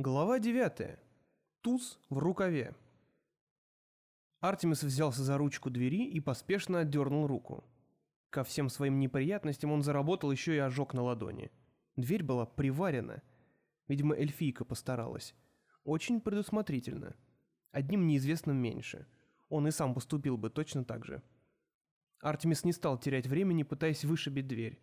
Глава 9. Туз в рукаве. Артемис взялся за ручку двери и поспешно отдернул руку. Ко всем своим неприятностям он заработал еще и ожог на ладони. Дверь была приварена. Видимо, эльфийка постаралась. Очень предусмотрительно. Одним неизвестным меньше. Он и сам поступил бы точно так же. Артемис не стал терять времени, пытаясь вышибить дверь.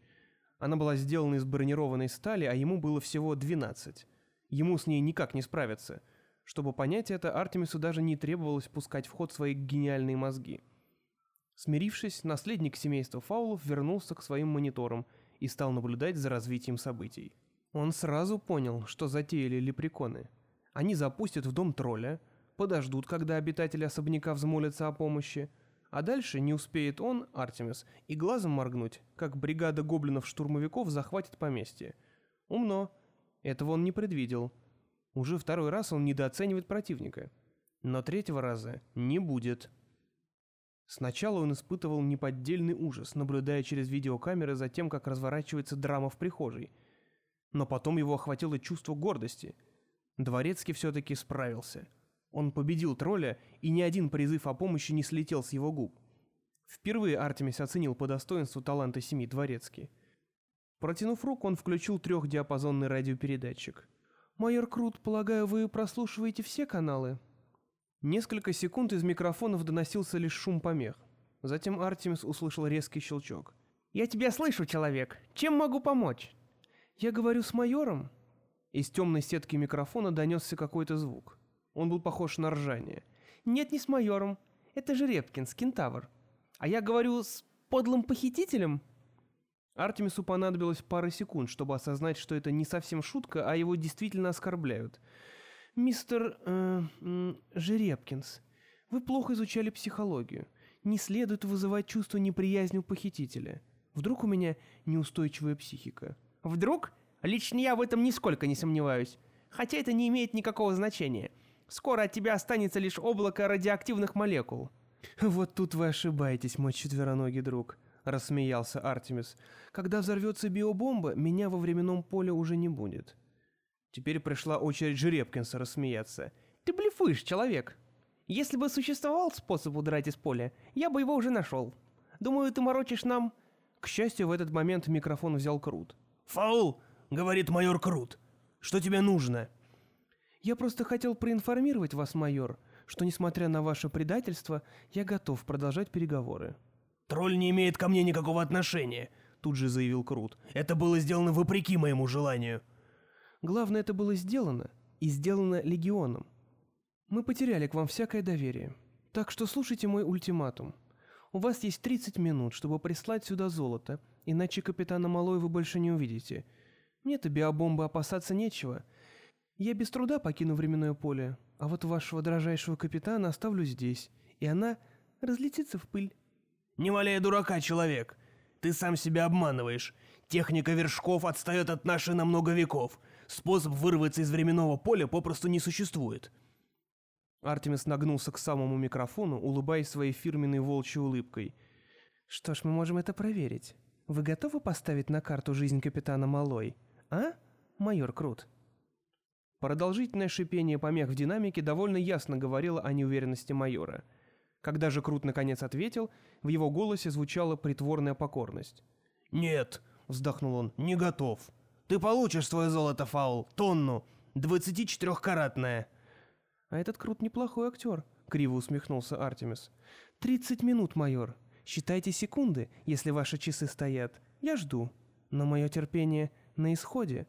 Она была сделана из бронированной стали, а ему было всего 12. Ему с ней никак не справиться. Чтобы понять это, Артемису даже не требовалось пускать в ход свои гениальные мозги. Смирившись, наследник семейства Фаулов вернулся к своим мониторам и стал наблюдать за развитием событий. Он сразу понял, что затеяли лепреконы. Они запустят в дом тролля, подождут, когда обитатели особняка взмолятся о помощи, а дальше не успеет он, Артемис, и глазом моргнуть, как бригада гоблинов-штурмовиков захватит поместье. Умно. Этого он не предвидел. Уже второй раз он недооценивает противника. Но третьего раза не будет. Сначала он испытывал неподдельный ужас, наблюдая через видеокамеры за тем, как разворачивается драма в прихожей. Но потом его охватило чувство гордости. Дворецкий все-таки справился. Он победил тролля, и ни один призыв о помощи не слетел с его губ. Впервые Артемис оценил по достоинству таланты семьи Дворецкий. Протянув руку, он включил трехдиапазонный радиопередатчик. «Майор Крут, полагаю, вы прослушиваете все каналы?» Несколько секунд из микрофонов доносился лишь шум помех. Затем Артемис услышал резкий щелчок. «Я тебя слышу, человек. Чем могу помочь?» «Я говорю с майором?» Из темной сетки микрофона донесся какой-то звук. Он был похож на ржание. «Нет, не с майором. Это же Репкин, кентавр. А я говорю с подлым похитителем?» Артемису понадобилось пара секунд, чтобы осознать, что это не совсем шутка, а его действительно оскорбляют. «Мистер... Э, э, Жеребкинс, вы плохо изучали психологию. Не следует вызывать чувство неприязни у похитителя. Вдруг у меня неустойчивая психика?» «Вдруг? Лично я в этом нисколько не сомневаюсь. Хотя это не имеет никакого значения. Скоро от тебя останется лишь облако радиоактивных молекул». «Вот тут вы ошибаетесь, мой четвероногий друг», — рассмеялся Артемис. «Когда взорвется биобомба, меня во временном поле уже не будет». Теперь пришла очередь Жеребкинса рассмеяться. «Ты блефуешь, человек. Если бы существовал способ удрать из поля, я бы его уже нашел. Думаю, ты морочишь нам...» К счастью, в этот момент микрофон взял Крут. «Фаул!» — говорит майор Крут. «Что тебе нужно?» «Я просто хотел проинформировать вас, майор, что, несмотря на ваше предательство, я готов продолжать переговоры». «Тролль не имеет ко мне никакого отношения», — тут же заявил Крут. «Это было сделано вопреки моему желанию». «Главное, это было сделано, и сделано легионом. Мы потеряли к вам всякое доверие. Так что слушайте мой ультиматум. У вас есть 30 минут, чтобы прислать сюда золото, иначе капитана Малой вы больше не увидите. Мне-то биобомбы опасаться нечего. Я без труда покину временное поле, а вот вашего дрожайшего капитана оставлю здесь, и она разлетится в пыль». «Не валяй дурака, человек! Ты сам себя обманываешь. Техника вершков отстает от нашей на много веков. Способ вырваться из временного поля попросту не существует». Артемис нагнулся к самому микрофону, улыбаясь своей фирменной волчьей улыбкой. «Что ж, мы можем это проверить. Вы готовы поставить на карту жизнь капитана Малой? А, майор Крут?» Продолжительное шипение помех в динамике довольно ясно говорило о неуверенности майора – когда же Крут наконец ответил, в его голосе звучала притворная покорность. «Нет», — вздохнул он, — «не готов. Ты получишь свое золото, Фаул, тонну, 24-каратное». «А этот Крут неплохой актер», — криво усмехнулся Артемис. «Тридцать минут, майор. Считайте секунды, если ваши часы стоят. Я жду. Но мое терпение на исходе».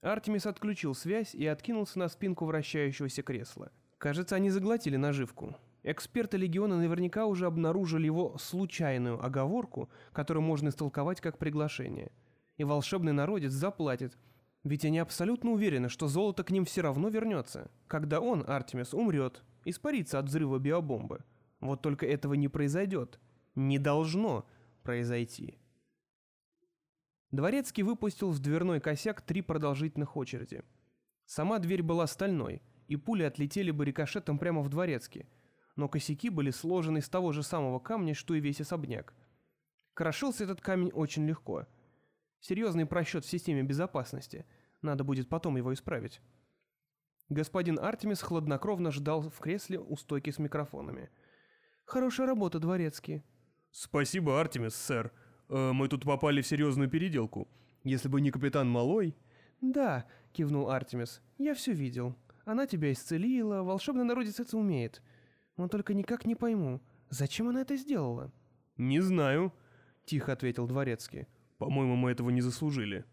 Артемис отключил связь и откинулся на спинку вращающегося кресла. Кажется, они заглотили наживку. Эксперты Легиона наверняка уже обнаружили его случайную оговорку, которую можно истолковать как приглашение. И волшебный народец заплатит, ведь они абсолютно уверены, что золото к ним все равно вернется, когда он, Артемис, умрет, испарится от взрыва биобомбы. Вот только этого не произойдет. Не должно произойти. Дворецкий выпустил в дверной косяк три продолжительных очереди. Сама дверь была стальной, и пули отлетели бы рикошетом прямо в дворецкий, но косяки были сложены из того же самого камня, что и весь особняк. Крошился этот камень очень легко. Серьезный просчет в системе безопасности. Надо будет потом его исправить. Господин Артемис хладнокровно ждал в кресле у стойки с микрофонами. «Хорошая работа, дворецкий». «Спасибо, Артемис, сэр. Э, мы тут попали в серьезную переделку. Если бы не капитан Малой...» «Да», — кивнул Артемис, — «я все видел. Она тебя исцелила, волшебный народец это умеет. Но только никак не пойму, зачем она это сделала?» «Не знаю», — тихо ответил дворецкий. «По-моему, мы этого не заслужили».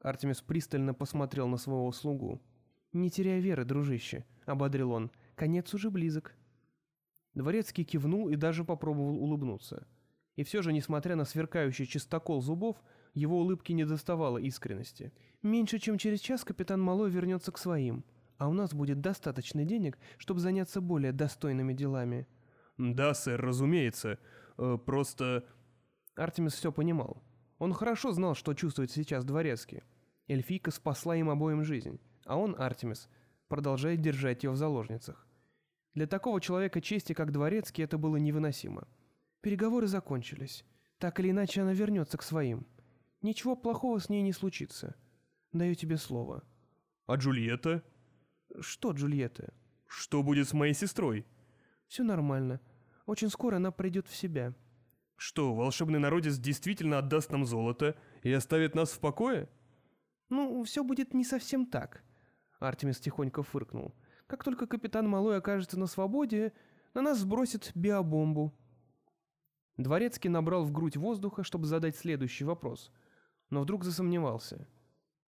Артемис пристально посмотрел на своего слугу. «Не теряй веры, дружище», — ободрил он. «Конец уже близок». Дворецкий кивнул и даже попробовал улыбнуться. И все же, несмотря на сверкающий чистокол зубов, его улыбки не доставало искренности. «Меньше чем через час капитан Малой вернется к своим, а у нас будет достаточно денег, чтобы заняться более достойными делами». «Да, сэр, разумеется. Э, просто...» Артемис все понимал. Он хорошо знал, что чувствует сейчас Дворецкий. Эльфийка спасла им обоим жизнь а он, Артемис, продолжает держать ее в заложницах. Для такого человека чести, как Дворецкий, это было невыносимо. Переговоры закончились. Так или иначе, она вернется к своим. Ничего плохого с ней не случится. Даю тебе слово. А Джульетта? Что Джульетта? Что будет с моей сестрой? Все нормально. Очень скоро она придет в себя. Что, волшебный народец действительно отдаст нам золото и оставит нас в покое? Ну, все будет не совсем так. Артемис тихонько фыркнул. «Как только капитан Малой окажется на свободе, на нас сбросит биобомбу». Дворецкий набрал в грудь воздуха, чтобы задать следующий вопрос, но вдруг засомневался.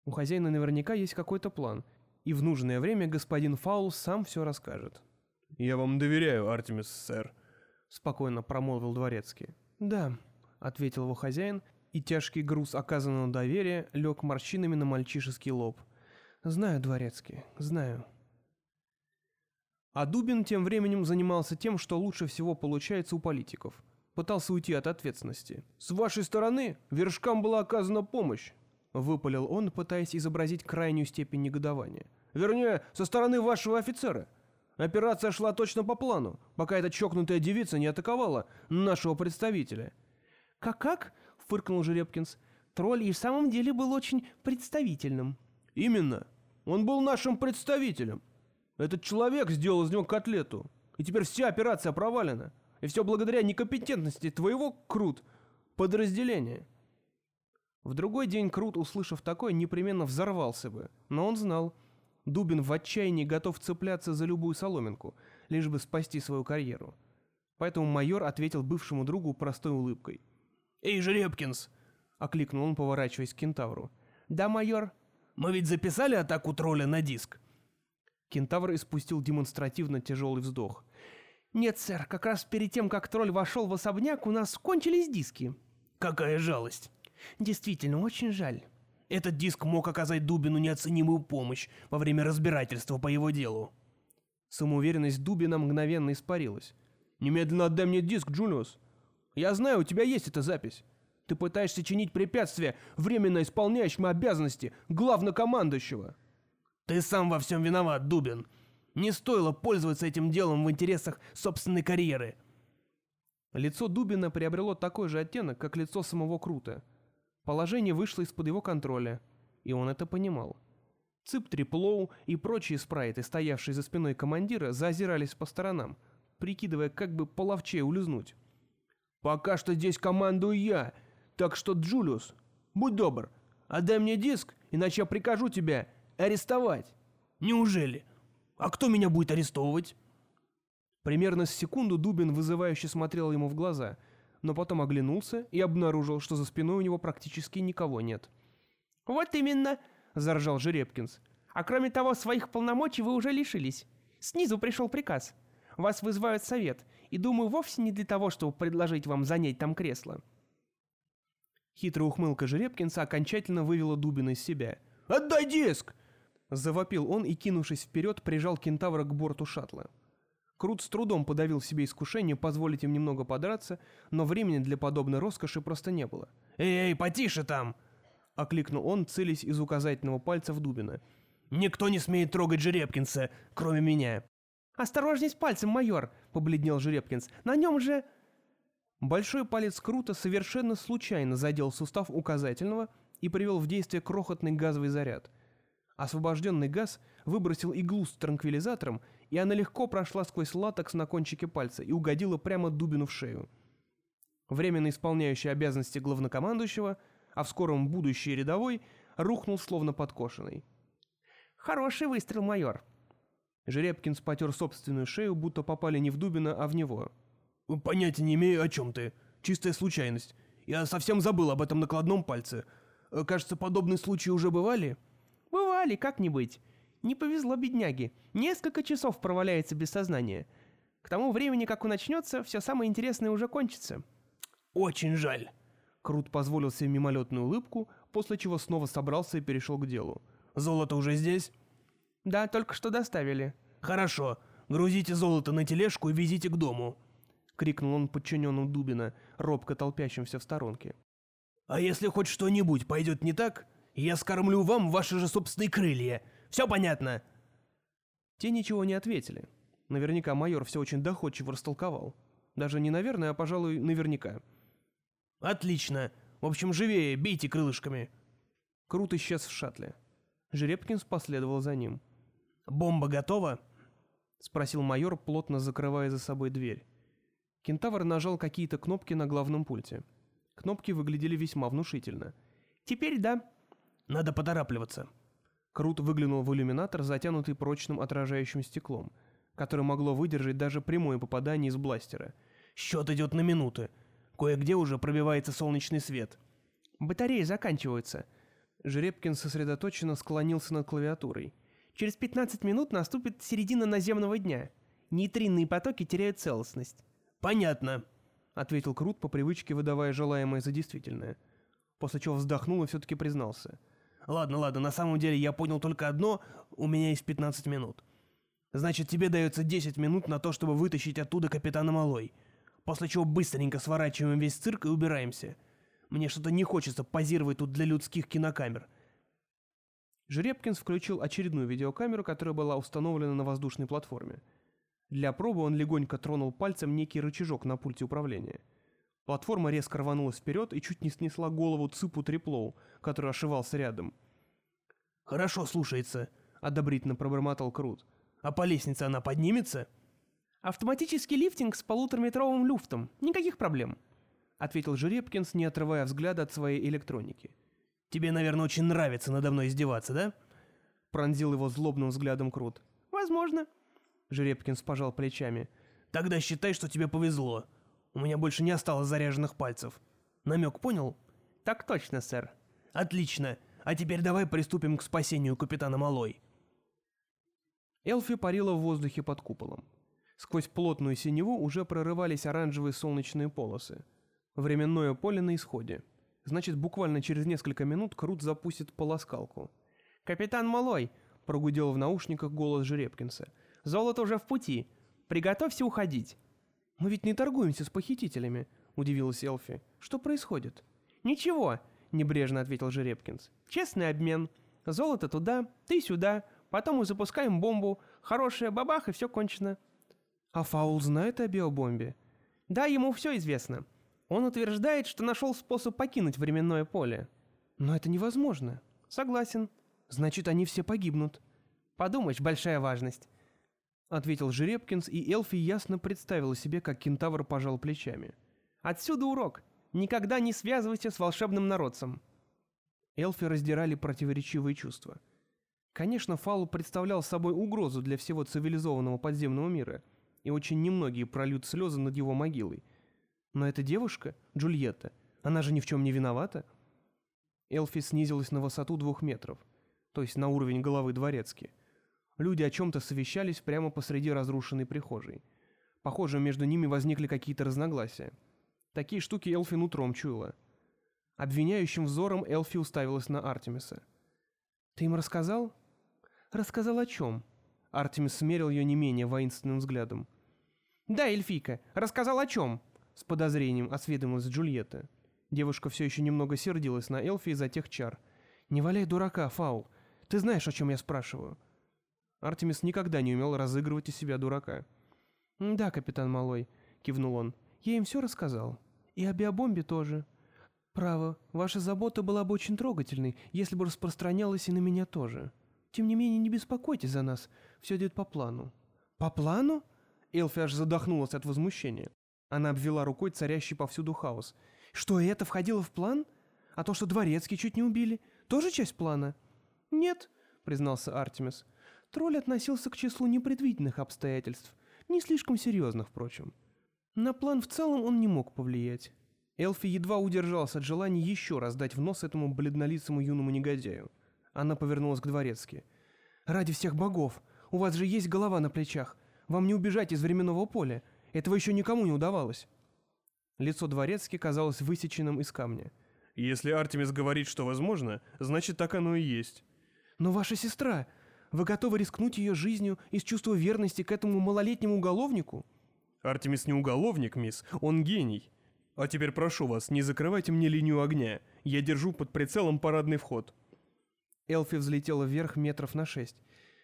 У хозяина наверняка есть какой-то план, и в нужное время господин Фаул сам все расскажет. «Я вам доверяю, Артемис, сэр», — спокойно промолвил Дворецкий. «Да», — ответил его хозяин, и тяжкий груз оказанного доверия лег морщинами на мальчишеский лоб — Знаю, дворецкий, знаю. А Дубин тем временем занимался тем, что лучше всего получается у политиков. Пытался уйти от ответственности. «С вашей стороны вершкам была оказана помощь», — выпалил он, пытаясь изобразить крайнюю степень негодования. «Вернее, со стороны вашего офицера. Операция шла точно по плану, пока эта чокнутая девица не атаковала нашего представителя». «Как-как?» — фыркнул Жеребкинс. «Тролль и в самом деле был очень представительным». «Именно. Он был нашим представителем. Этот человек сделал из него котлету. И теперь вся операция провалена. И все благодаря некомпетентности твоего, Крут, подразделения». В другой день Крут, услышав такое, непременно взорвался бы. Но он знал. Дубин в отчаянии готов цепляться за любую соломинку, лишь бы спасти свою карьеру. Поэтому майор ответил бывшему другу простой улыбкой. «Эй, Жеребкинс!» — окликнул он, поворачиваясь к кентавру. «Да, майор», мы ведь записали атаку тролля на диск?» Кентавр испустил демонстративно тяжелый вздох. «Нет, сэр, как раз перед тем, как тролль вошел в особняк, у нас кончились диски». «Какая жалость!» «Действительно, очень жаль». Этот диск мог оказать Дубину неоценимую помощь во время разбирательства по его делу. Самоуверенность Дубина мгновенно испарилась. «Немедленно отдай мне диск, Джулиус. Я знаю, у тебя есть эта запись. Ты пытаешься чинить препятствия временно исполняющим обязанности главнокомандующего. Ты сам во всем виноват, Дубин. Не стоило пользоваться этим делом в интересах собственной карьеры. Лицо Дубина приобрело такой же оттенок, как лицо самого Крута. Положение вышло из-под его контроля, и он это понимал. Цып Триплоу и прочие спрайты, стоявшие за спиной командира, заозирались по сторонам, прикидывая, как бы половчее улизнуть. «Пока что здесь командую я, так что, Джулиус, будь добр, отдай мне диск, иначе я прикажу тебя арестовать. Неужели? А кто меня будет арестовывать? Примерно с секунду Дубин вызывающе смотрел ему в глаза, но потом оглянулся и обнаружил, что за спиной у него практически никого нет. «Вот именно!» — заржал Жеребкинс. «А кроме того, своих полномочий вы уже лишились. Снизу пришел приказ. Вас вызывают совет, и думаю, вовсе не для того, чтобы предложить вам занять там кресло. Хитрая ухмылка Жеребкинса окончательно вывела Дубина из себя. «Отдай диск!» Завопил он и, кинувшись вперед, прижал кентавра к борту шаттла. Крут с трудом подавил в себе искушение позволить им немного подраться, но времени для подобной роскоши просто не было. «Эй, эй, потише там!» — окликнул он, целясь из указательного пальца в Дубина. «Никто не смеет трогать Жеребкинса, кроме меня!» «Осторожней с пальцем, майор!» — побледнел Жеребкинс. «На нем же...» Большой палец Крута совершенно случайно задел сустав указательного и привел в действие крохотный газовый заряд. Освобожденный газ выбросил иглу с транквилизатором, и она легко прошла сквозь латекс на кончике пальца и угодила прямо Дубину в шею. Временно исполняющий обязанности главнокомандующего, а в скором будущий рядовой, рухнул словно подкошенный. «Хороший выстрел, майор». Жеребкин спотер собственную шею, будто попали не в Дубина, а в него. «Понятия не имею, о чем ты. Чистая случайность. Я совсем забыл об этом накладном пальце. Кажется, подобные случаи уже бывали?» «Бывали, как не быть. Не повезло бедняге. Несколько часов проваляется без сознания. К тому времени, как он начнется, все самое интересное уже кончится». «Очень жаль». Крут позволил себе мимолетную улыбку, после чего снова собрался и перешел к делу. «Золото уже здесь?» «Да, только что доставили». «Хорошо. Грузите золото на тележку и везите к дому». — крикнул он подчиненным Дубина, робко толпящимся в сторонке. «А если хоть что-нибудь пойдет не так, я скормлю вам ваши же собственные крылья. Все понятно?» Те ничего не ответили. Наверняка майор все очень доходчиво растолковал. Даже не наверное, а, пожалуй, наверняка. «Отлично. В общем, живее, бейте крылышками». Крут исчез в шаттле. Жеребкинс последовал за ним. «Бомба готова?» — спросил майор, плотно закрывая за собой дверь. Кентавр нажал какие-то кнопки на главном пульте. Кнопки выглядели весьма внушительно. «Теперь да». «Надо поторапливаться». Крут выглянул в иллюминатор, затянутый прочным отражающим стеклом, которое могло выдержать даже прямое попадание из бластера. «Счет идет на минуты. Кое-где уже пробивается солнечный свет». «Батареи заканчиваются». Жеребкин сосредоточенно склонился над клавиатурой. «Через 15 минут наступит середина наземного дня. Нейтринные потоки теряют целостность». «Понятно», — ответил Крут по привычке, выдавая желаемое за действительное. После чего вздохнул и все-таки признался. «Ладно, ладно, на самом деле я понял только одно, у меня есть 15 минут. Значит, тебе дается 10 минут на то, чтобы вытащить оттуда капитана Малой. После чего быстренько сворачиваем весь цирк и убираемся. Мне что-то не хочется позировать тут для людских кинокамер». Жеребкинс включил очередную видеокамеру, которая была установлена на воздушной платформе. Для пробы он легонько тронул пальцем некий рычажок на пульте управления. Платформа резко рванулась вперед и чуть не снесла голову Ципу Триплоу, который ошивался рядом. «Хорошо слушается», — одобрительно пробормотал Крут. «А по лестнице она поднимется?» «Автоматический лифтинг с полутораметровым люфтом. Никаких проблем», — ответил Жеребкинс, не отрывая взгляда от своей электроники. «Тебе, наверное, очень нравится надо мной издеваться, да?» — пронзил его злобным взглядом Крут. «Возможно», Жеребкинс пожал плечами. «Тогда считай, что тебе повезло. У меня больше не осталось заряженных пальцев. Намек понял?» «Так точно, сэр». «Отлично. А теперь давай приступим к спасению капитана Малой». Элфи парила в воздухе под куполом. Сквозь плотную синеву уже прорывались оранжевые солнечные полосы. Временное поле на исходе. Значит, буквально через несколько минут Крут запустит полоскалку. «Капитан Малой!» — прогудел в наушниках голос Жеребкинса. «Золото уже в пути. Приготовься уходить». «Мы ведь не торгуемся с похитителями», — удивилась Элфи. «Что происходит?» «Ничего», — небрежно ответил Жеребкинс. «Честный обмен. Золото туда, ты сюда. Потом мы запускаем бомбу. Хорошая бабах, и все кончено». «А Фаул знает о биобомбе?» «Да, ему все известно. Он утверждает, что нашел способ покинуть временное поле». «Но это невозможно». «Согласен». «Значит, они все погибнут». «Подумаешь, большая важность» ответил Жеребкинс, и Элфи ясно представила себе, как кентавр пожал плечами. «Отсюда урок. Никогда не связывайся с волшебным народцем». Элфи раздирали противоречивые чувства. Конечно, Фаул представлял собой угрозу для всего цивилизованного подземного мира, и очень немногие прольют слезы над его могилой. Но эта девушка, Джульетта, она же ни в чем не виновата. Элфи снизилась на высоту двух метров, то есть на уровень головы дворецки. Люди о чем-то совещались прямо посреди разрушенной прихожей. Похоже, между ними возникли какие-то разногласия. Такие штуки Элфи утром чуяла. Обвиняющим взором Элфи уставилась на Артемиса. «Ты им рассказал?» «Рассказал о чем?» Артемис смерил ее не менее воинственным взглядом. «Да, эльфийка, рассказал о чем?» С подозрением осведомилась Джульетта. Девушка все еще немного сердилась на Элфи из-за тех чар. «Не валяй дурака, Фаул. Ты знаешь, о чем я спрашиваю?» Артемис никогда не умел разыгрывать из себя дурака. «Да, капитан Малой», — кивнул он, — «я им все рассказал. И о биобомбе тоже. Право, ваша забота была бы очень трогательной, если бы распространялась и на меня тоже». Тем не менее, не беспокойтесь за нас, все идет по плану». «По плану?» Элфи аж задохнулась от возмущения. Она обвела рукой царящий повсюду хаос. «Что, и это входило в план? А то, что Дворецкий чуть не убили, тоже часть плана?» «Нет», — признался Артемис. Тролль относился к числу непредвиденных обстоятельств, не слишком серьезных, впрочем. На план в целом он не мог повлиять. Элфи едва удержался от желания еще раз дать в нос этому бледнолицому юному негодяю. Она повернулась к дворецки. «Ради всех богов! У вас же есть голова на плечах! Вам не убежать из временного поля! Этого еще никому не удавалось!» Лицо дворецки казалось высеченным из камня. «Если Артемис говорит, что возможно, значит, так оно и есть». «Но ваша сестра! Вы готовы рискнуть ее жизнью из чувства верности к этому малолетнему уголовнику?» «Артемис не уголовник, мисс, он гений. А теперь прошу вас, не закрывайте мне линию огня. Я держу под прицелом парадный вход». Элфи взлетела вверх метров на шесть.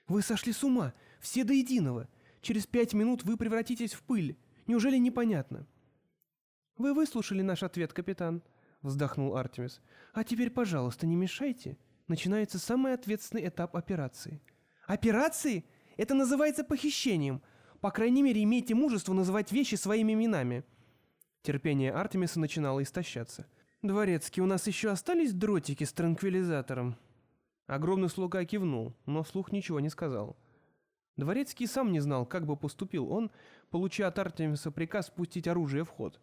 «Вы сошли с ума! Все до единого! Через пять минут вы превратитесь в пыль! Неужели непонятно?» «Вы выслушали наш ответ, капитан», — вздохнул Артемис. «А теперь, пожалуйста, не мешайте. Начинается самый ответственный этап операции». «Операции? Это называется похищением. По крайней мере, имейте мужество называть вещи своими именами». Терпение Артемиса начинало истощаться. «Дворецкий, у нас еще остались дротики с транквилизатором?» Огромный слуга кивнул, но вслух ничего не сказал. Дворецкий сам не знал, как бы поступил он, получая от Артемиса приказ пустить оружие в ход.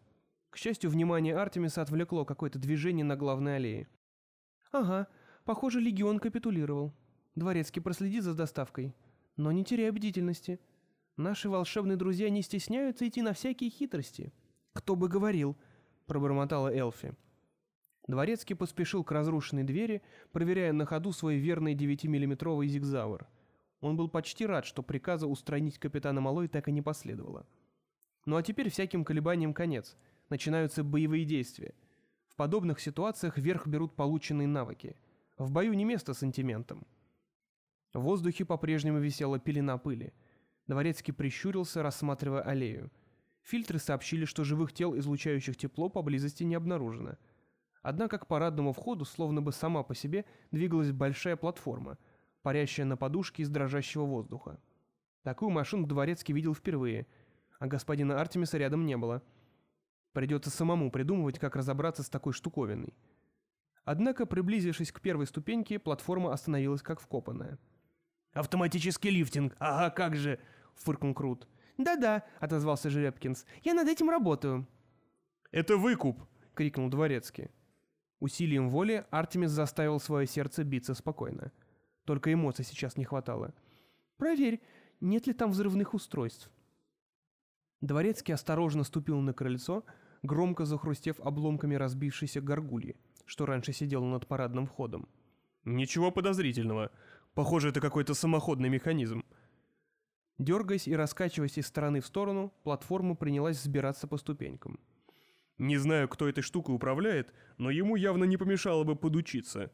К счастью, внимание Артемиса отвлекло какое-то движение на главной аллее. «Ага, похоже, легион капитулировал. Дворецкий проследит за доставкой. Но не теряй бдительности. Наши волшебные друзья не стесняются идти на всякие хитрости». «Кто бы говорил», — пробормотала Элфи. Дворецкий поспешил к разрушенной двери, проверяя на ходу свой верный 9-миллиметровый зигзавр. Он был почти рад, что приказа устранить капитана Малой так и не последовало. Ну а теперь всяким колебаниям конец. Начинаются боевые действия. В подобных ситуациях верх берут полученные навыки. В бою не место сантиментам. В воздухе по-прежнему висела пелена пыли. Дворецкий прищурился, рассматривая аллею. Фильтры сообщили, что живых тел, излучающих тепло, поблизости не обнаружено – Однако к парадному входу, словно бы сама по себе, двигалась большая платформа, парящая на подушке из дрожащего воздуха. Такую машину Дворецкий видел впервые, а господина Артемиса рядом не было. Придется самому придумывать, как разобраться с такой штуковиной. Однако, приблизившись к первой ступеньке, платформа остановилась как вкопанная. «Автоматический лифтинг, ага, как же!» — фыркнул Крут. «Да-да», — отозвался Жеребкинс, — «я над этим работаю». «Это выкуп!» — крикнул Дворецкий. Усилием воли Артемис заставил свое сердце биться спокойно. Только эмоций сейчас не хватало. «Проверь, нет ли там взрывных устройств». Дворецкий осторожно ступил на крыльцо, громко захрустев обломками разбившейся горгульи, что раньше сидела над парадным входом. «Ничего подозрительного. Похоже, это какой-то самоходный механизм». Дергаясь и раскачиваясь из стороны в сторону, платформа принялась взбираться по ступенькам. Не знаю, кто этой штукой управляет, но ему явно не помешало бы подучиться.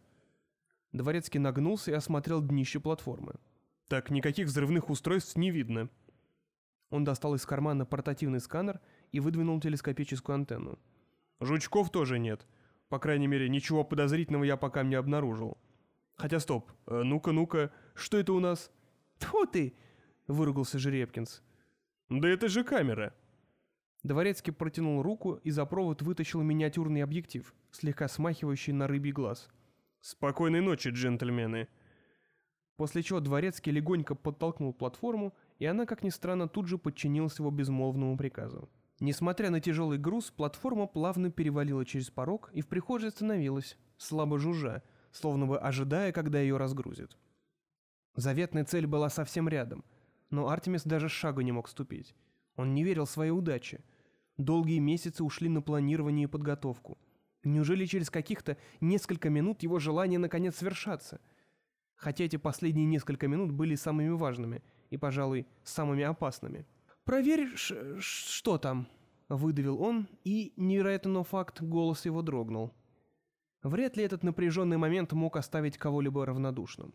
Дворецкий нагнулся и осмотрел днище платформы. Так, никаких взрывных устройств не видно. Он достал из кармана портативный сканер и выдвинул телескопическую антенну. Жучков тоже нет. По крайней мере, ничего подозрительного я пока не обнаружил. Хотя стоп, э, ну-ка, ну-ка, что это у нас? Тьфу ты! Выругался Жеребкинс. Да это же камера. Дворецкий протянул руку и за провод вытащил миниатюрный объектив, слегка смахивающий на рыбий глаз. «Спокойной ночи, джентльмены!» После чего Дворецкий легонько подтолкнул платформу, и она, как ни странно, тут же подчинилась его безмолвному приказу. Несмотря на тяжелый груз, платформа плавно перевалила через порог и в прихожей остановилась, слабо жужжа, словно бы ожидая, когда ее разгрузят. Заветная цель была совсем рядом, но Артемис даже шагу не мог ступить. Он не верил своей удаче. Долгие месяцы ушли на планирование и подготовку. Неужели через каких-то несколько минут его желание наконец свершаться? Хотя эти последние несколько минут были самыми важными и, пожалуй, самыми опасными. «Проверь, что там?» — выдавил он, и, невероятно факт, голос его дрогнул. Вряд ли этот напряженный момент мог оставить кого-либо равнодушным.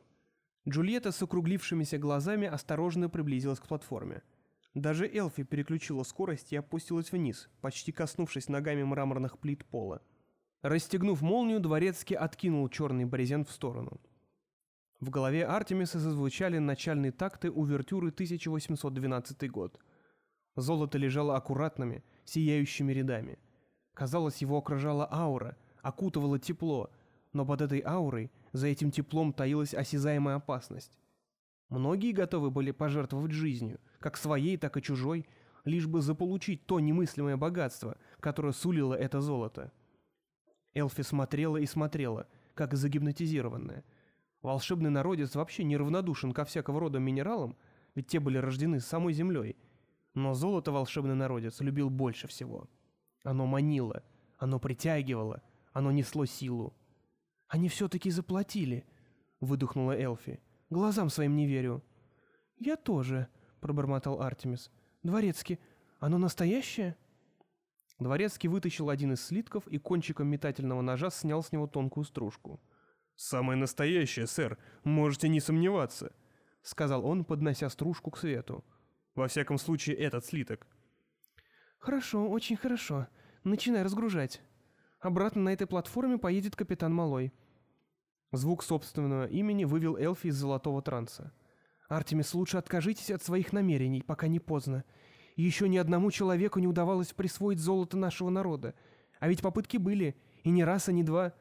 Джульетта с округлившимися глазами осторожно приблизилась к платформе — даже Элфи переключила скорость и опустилась вниз, почти коснувшись ногами мраморных плит пола. Расстегнув молнию, Дворецкий откинул черный брезент в сторону. В голове Артемиса зазвучали начальные такты увертюры 1812 год. Золото лежало аккуратными, сияющими рядами. Казалось, его окружала аура, окутывало тепло, но под этой аурой, за этим теплом таилась осязаемая опасность. Многие готовы были пожертвовать жизнью, как своей, так и чужой, лишь бы заполучить то немыслимое богатство, которое сулило это золото. Элфи смотрела и смотрела, как загипнотизированная. Волшебный народец вообще неравнодушен ко всякого рода минералам, ведь те были рождены самой землей. Но золото волшебный народец любил больше всего. Оно манило, оно притягивало, оно несло силу. «Они все-таки заплатили», — выдохнула Элфи. «Глазам своим не верю». «Я тоже», — пробормотал Артемис. «Дворецкий, оно настоящее?» Дворецкий вытащил один из слитков и кончиком метательного ножа снял с него тонкую стружку. «Самое настоящее, сэр, можете не сомневаться», — сказал он, поднося стружку к свету. «Во всяком случае, этот слиток». «Хорошо, очень хорошо. Начинай разгружать. Обратно на этой платформе поедет капитан Малой». Звук собственного имени вывел Элфи из золотого транса. «Артемис, лучше откажитесь от своих намерений, пока не поздно. Еще ни одному человеку не удавалось присвоить золото нашего народа. А ведь попытки были, и не раз, а не два.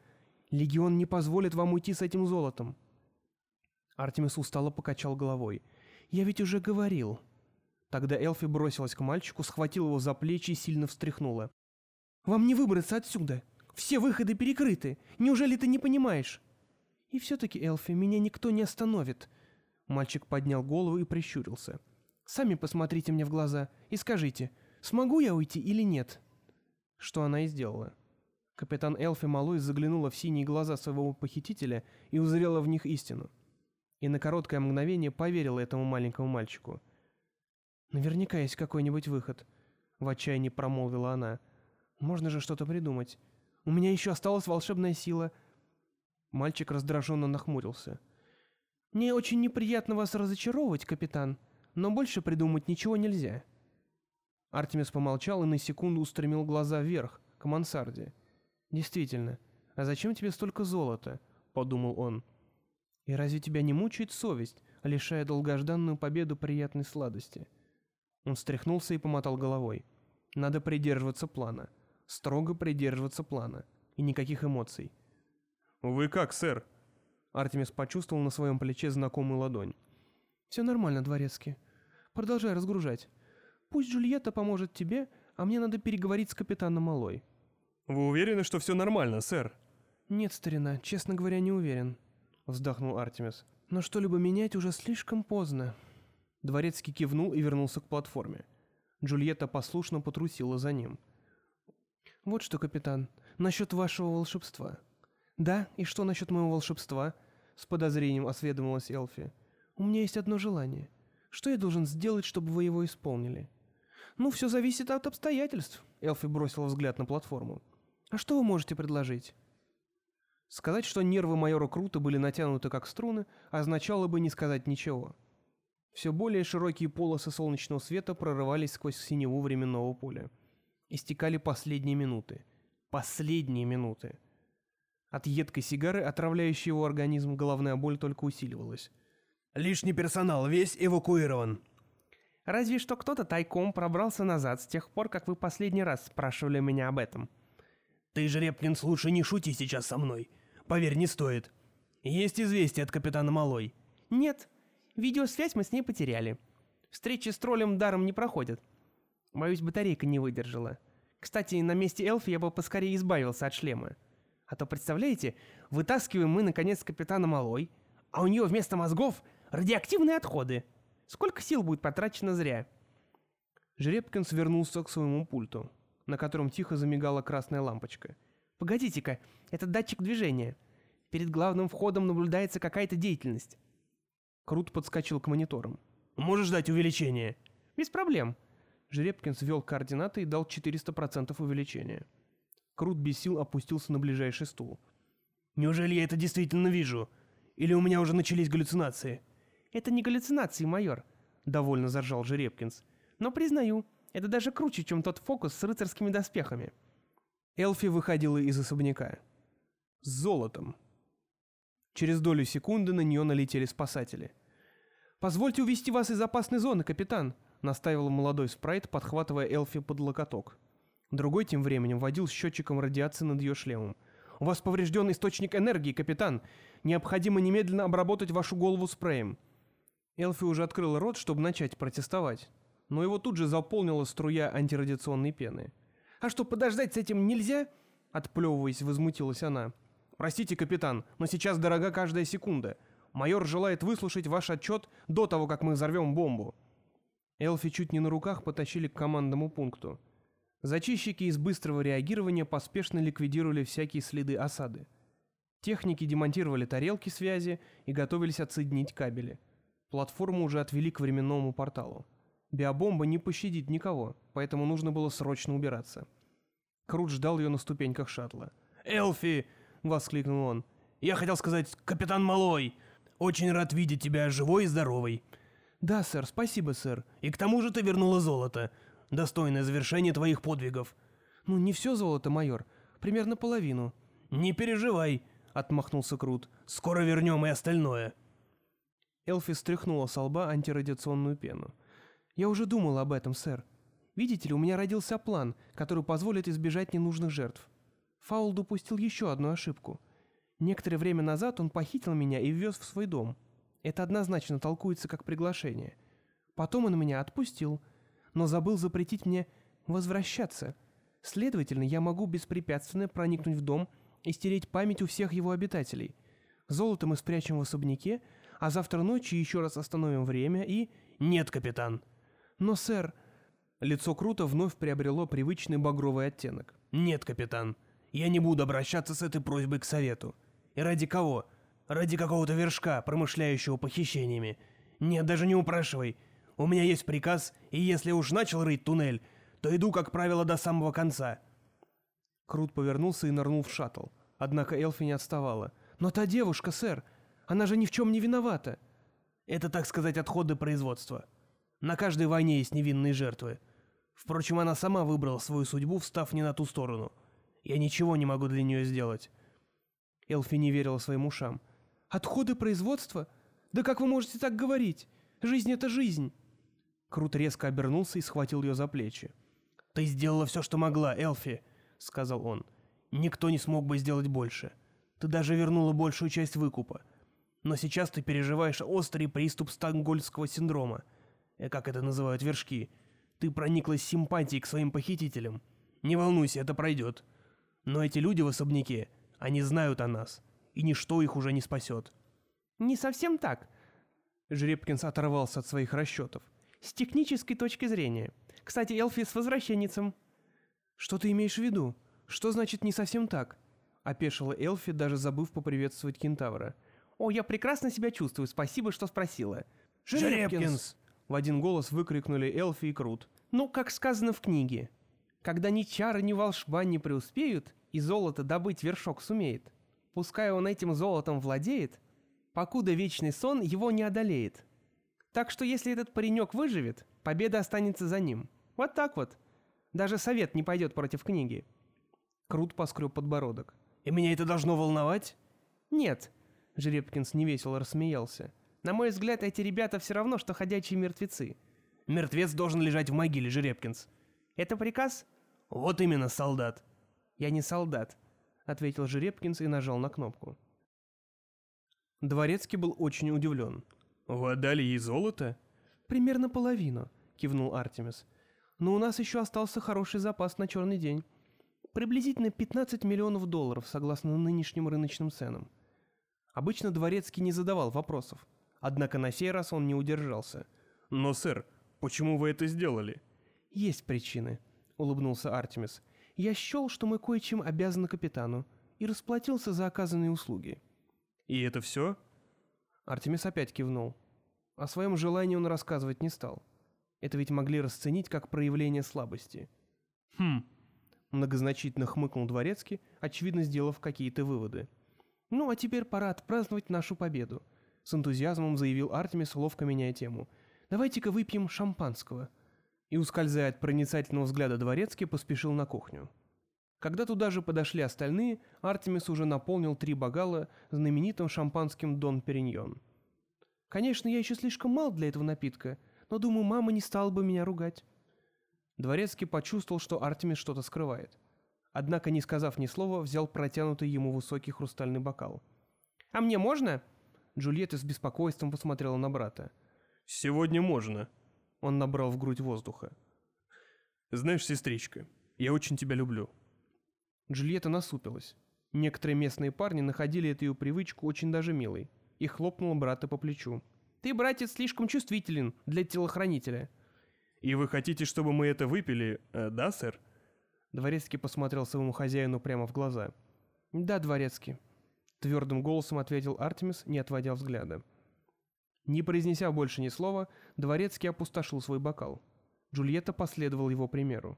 Легион не позволит вам уйти с этим золотом». Артемис устало покачал головой. «Я ведь уже говорил». Тогда Элфи бросилась к мальчику, схватила его за плечи и сильно встряхнула. «Вам не выбраться отсюда! Все выходы перекрыты! Неужели ты не понимаешь?» «И все-таки, Элфи, меня никто не остановит!» Мальчик поднял голову и прищурился. Сами посмотрите мне в глаза и скажите, смогу я уйти или нет?» Что она и сделала. Капитан Элфи Малой заглянула в синие глаза своего похитителя и узрела в них истину. И на короткое мгновение поверила этому маленькому мальчику. «Наверняка есть какой-нибудь выход», — в отчаянии промолвила она. «Можно же что-то придумать. У меня еще осталась волшебная сила». Мальчик раздраженно нахмурился. «Мне очень неприятно вас разочаровывать, капитан», но больше придумать ничего нельзя». Артемис помолчал и на секунду устремил глаза вверх, к мансарде. «Действительно, а зачем тебе столько золота?» — подумал он. «И разве тебя не мучает совесть, лишая долгожданную победу приятной сладости?» Он встряхнулся и помотал головой. «Надо придерживаться плана. Строго придерживаться плана. И никаких эмоций». «Вы как, сэр?» Артемис почувствовал на своем плече знакомую ладонь. «Все нормально, дворецкий. Продолжай разгружать. Пусть Джульетта поможет тебе, а мне надо переговорить с капитаном Малой». «Вы уверены, что все нормально, сэр?» «Нет, старина, честно говоря, не уверен», — вздохнул Артемис. «Но что-либо менять уже слишком поздно». Дворецкий кивнул и вернулся к платформе. Джульетта послушно потрусила за ним. «Вот что, капитан, насчет вашего волшебства». «Да, и что насчет моего волшебства?» — с подозрением осведомилась Элфи. «У меня есть одно желание. Что я должен сделать, чтобы вы его исполнили?» «Ну, все зависит от обстоятельств», — Элфи бросила взгляд на платформу. «А что вы можете предложить?» Сказать, что нервы майора Крута были натянуты как струны, означало бы не сказать ничего. Все более широкие полосы солнечного света прорывались сквозь синеву временного поля. Истекали последние минуты. Последние минуты. От едкой сигары, отравляющей его организм, головная боль только усиливалась. Лишний персонал весь эвакуирован. Разве что кто-то тайком пробрался назад с тех пор, как вы последний раз спрашивали меня об этом. Ты же, Реплинс, лучше не шути сейчас со мной. Поверь, не стоит. Есть известие от капитана Малой. Нет. Видеосвязь мы с ней потеряли. Встречи с троллем даром не проходят. Боюсь, батарейка не выдержала. Кстати, на месте Элфи я бы поскорее избавился от шлема. А то, представляете, вытаскиваем мы, наконец, капитана Малой, а у нее вместо мозгов Радиоактивные отходы. Сколько сил будет потрачено зря?» Жеребкин свернулся к своему пульту, на котором тихо замигала красная лампочка. «Погодите-ка, это датчик движения. Перед главным входом наблюдается какая-то деятельность». Крут подскочил к мониторам. «Можешь дать увеличение?» «Без проблем». Жеребкин ввел координаты и дал 400% увеличения. Крут без сил опустился на ближайший стул. «Неужели я это действительно вижу? Или у меня уже начались галлюцинации?» «Это не галлюцинации, майор», — довольно заржал Жеребкинс. «Но признаю, это даже круче, чем тот фокус с рыцарскими доспехами». Элфи выходила из особняка. С золотом. Через долю секунды на нее налетели спасатели. «Позвольте увести вас из опасной зоны, капитан», — настаивал молодой спрайт, подхватывая Элфи под локоток. Другой тем временем водил счетчиком радиации над ее шлемом. «У вас поврежден источник энергии, капитан. Необходимо немедленно обработать вашу голову спреем». Элфи уже открыл рот, чтобы начать протестовать, но его тут же заполнила струя антирадиационной пены. «А что, подождать с этим нельзя?» Отплевываясь, возмутилась она. «Простите, капитан, но сейчас дорога каждая секунда. Майор желает выслушать ваш отчет до того, как мы взорвем бомбу». Элфи чуть не на руках потащили к командному пункту. Зачищики из быстрого реагирования поспешно ликвидировали всякие следы осады. Техники демонтировали тарелки связи и готовились отсоединить кабели. Платформу уже отвели к временному порталу. Биобомба не пощадит никого, поэтому нужно было срочно убираться. Крут ждал ее на ступеньках шаттла. «Элфи!» — воскликнул он. «Я хотел сказать, капитан Малой! Очень рад видеть тебя живой и здоровой!» «Да, сэр, спасибо, сэр». «И к тому же ты вернула золото. Достойное завершение твоих подвигов». «Ну, не все золото, майор. Примерно половину». «Не переживай», — отмахнулся Крут. «Скоро вернем и остальное». Элфи стряхнула с лба антирадиационную пену. «Я уже думал об этом, сэр. Видите ли, у меня родился план, который позволит избежать ненужных жертв. Фаул допустил еще одну ошибку. Некоторое время назад он похитил меня и ввез в свой дом. Это однозначно толкуется как приглашение. Потом он меня отпустил, но забыл запретить мне возвращаться. Следовательно, я могу беспрепятственно проникнуть в дом и стереть память у всех его обитателей. Золото мы спрячем в особняке, а завтра ночью еще раз остановим время и... «Нет, капитан». «Но, сэр...» Лицо Круто вновь приобрело привычный багровый оттенок. «Нет, капитан, я не буду обращаться с этой просьбой к совету. И ради кого? Ради какого-то вершка, промышляющего похищениями. Нет, даже не упрашивай. У меня есть приказ, и если уж начал рыть туннель, то иду, как правило, до самого конца». Крут повернулся и нырнул в шаттл. Однако Элфи не отставала. «Но та девушка, сэр, она же ни в чем не виновата». «Это, так сказать, отходы производства. На каждой войне есть невинные жертвы. Впрочем, она сама выбрала свою судьбу, встав не на ту сторону. Я ничего не могу для нее сделать». Элфи не верила своим ушам. «Отходы производства? Да как вы можете так говорить? Жизнь — это жизнь!» Крут резко обернулся и схватил ее за плечи. «Ты сделала все, что могла, Элфи», — сказал он. «Никто не смог бы сделать больше. Ты даже вернула большую часть выкупа. Но сейчас ты переживаешь острый приступ стокгольмского синдрома. Э, как это называют вершки. Ты прониклась симпатией к своим похитителям. Не волнуйся, это пройдет. Но эти люди в особняке, они знают о нас, и ничто их уже не спасет». «Не совсем так», Жребкинс оторвался от своих расчетов. «С технической точки зрения. Кстати, Элфи с возвращенницем». «Что ты имеешь в виду? Что значит не совсем так?» Опешила Элфи, даже забыв поприветствовать кентавра. «О, я прекрасно себя чувствую, спасибо, что спросила». «Жеребкинс!» В один голос выкрикнули Элфи и Крут. «Ну, как сказано в книге. Когда ни чары, ни волшба не преуспеют, и золото добыть вершок сумеет, пускай он этим золотом владеет, покуда вечный сон его не одолеет. Так что если этот паренек выживет, победа останется за ним. Вот так вот. Даже совет не пойдет против книги». Крут поскреб подбородок. «И меня это должно волновать?» «Нет», — Жеребкинс невесело рассмеялся. «На мой взгляд, эти ребята все равно, что ходячие мертвецы». «Мертвец должен лежать в могиле, Жеребкинс». «Это приказ?» «Вот именно, солдат». «Я не солдат», — ответил Жеребкинс и нажал на кнопку. Дворецкий был очень удивлен. «Вы отдали ей золото?» «Примерно половину», — кивнул Артемис. «Но у нас еще остался хороший запас на черный день. Приблизительно 15 миллионов долларов, согласно нынешним рыночным ценам. Обычно Дворецкий не задавал вопросов, однако на сей раз он не удержался. «Но, сэр, почему вы это сделали?» «Есть причины», — улыбнулся Артемис. «Я счел, что мы кое-чем обязаны капитану, и расплатился за оказанные услуги». «И это все?» Артемис опять кивнул. О своем желании он рассказывать не стал. Это ведь могли расценить как проявление слабости. «Хм», Многозначительно хмыкнул Дворецкий, очевидно сделав какие-то выводы. «Ну, а теперь пора отпраздновать нашу победу», — с энтузиазмом заявил Артемис, ловко меняя тему. «Давайте-ка выпьем шампанского». И, ускользая от проницательного взгляда Дворецкий, поспешил на кухню. Когда туда же подошли остальные, Артемис уже наполнил три бокала знаменитым шампанским Дон Периньон. «Конечно, я еще слишком мал для этого напитка, но, думаю, мама не стала бы меня ругать». Дворецкий почувствовал, что Артемис что-то скрывает. Однако, не сказав ни слова, взял протянутый ему высокий хрустальный бокал. «А мне можно?» Джульетта с беспокойством посмотрела на брата. «Сегодня можно». Он набрал в грудь воздуха. «Знаешь, сестричка, я очень тебя люблю». Джульетта насупилась. Некоторые местные парни находили эту ее привычку очень даже милой и хлопнула брата по плечу. «Ты, братец, слишком чувствителен для телохранителя». «И вы хотите, чтобы мы это выпили, э, да, сэр?» Дворецкий посмотрел своему хозяину прямо в глаза. «Да, Дворецкий», — твердым голосом ответил Артемис, не отводя взгляда. Не произнеся больше ни слова, Дворецкий опустошил свой бокал. Джульетта последовал его примеру.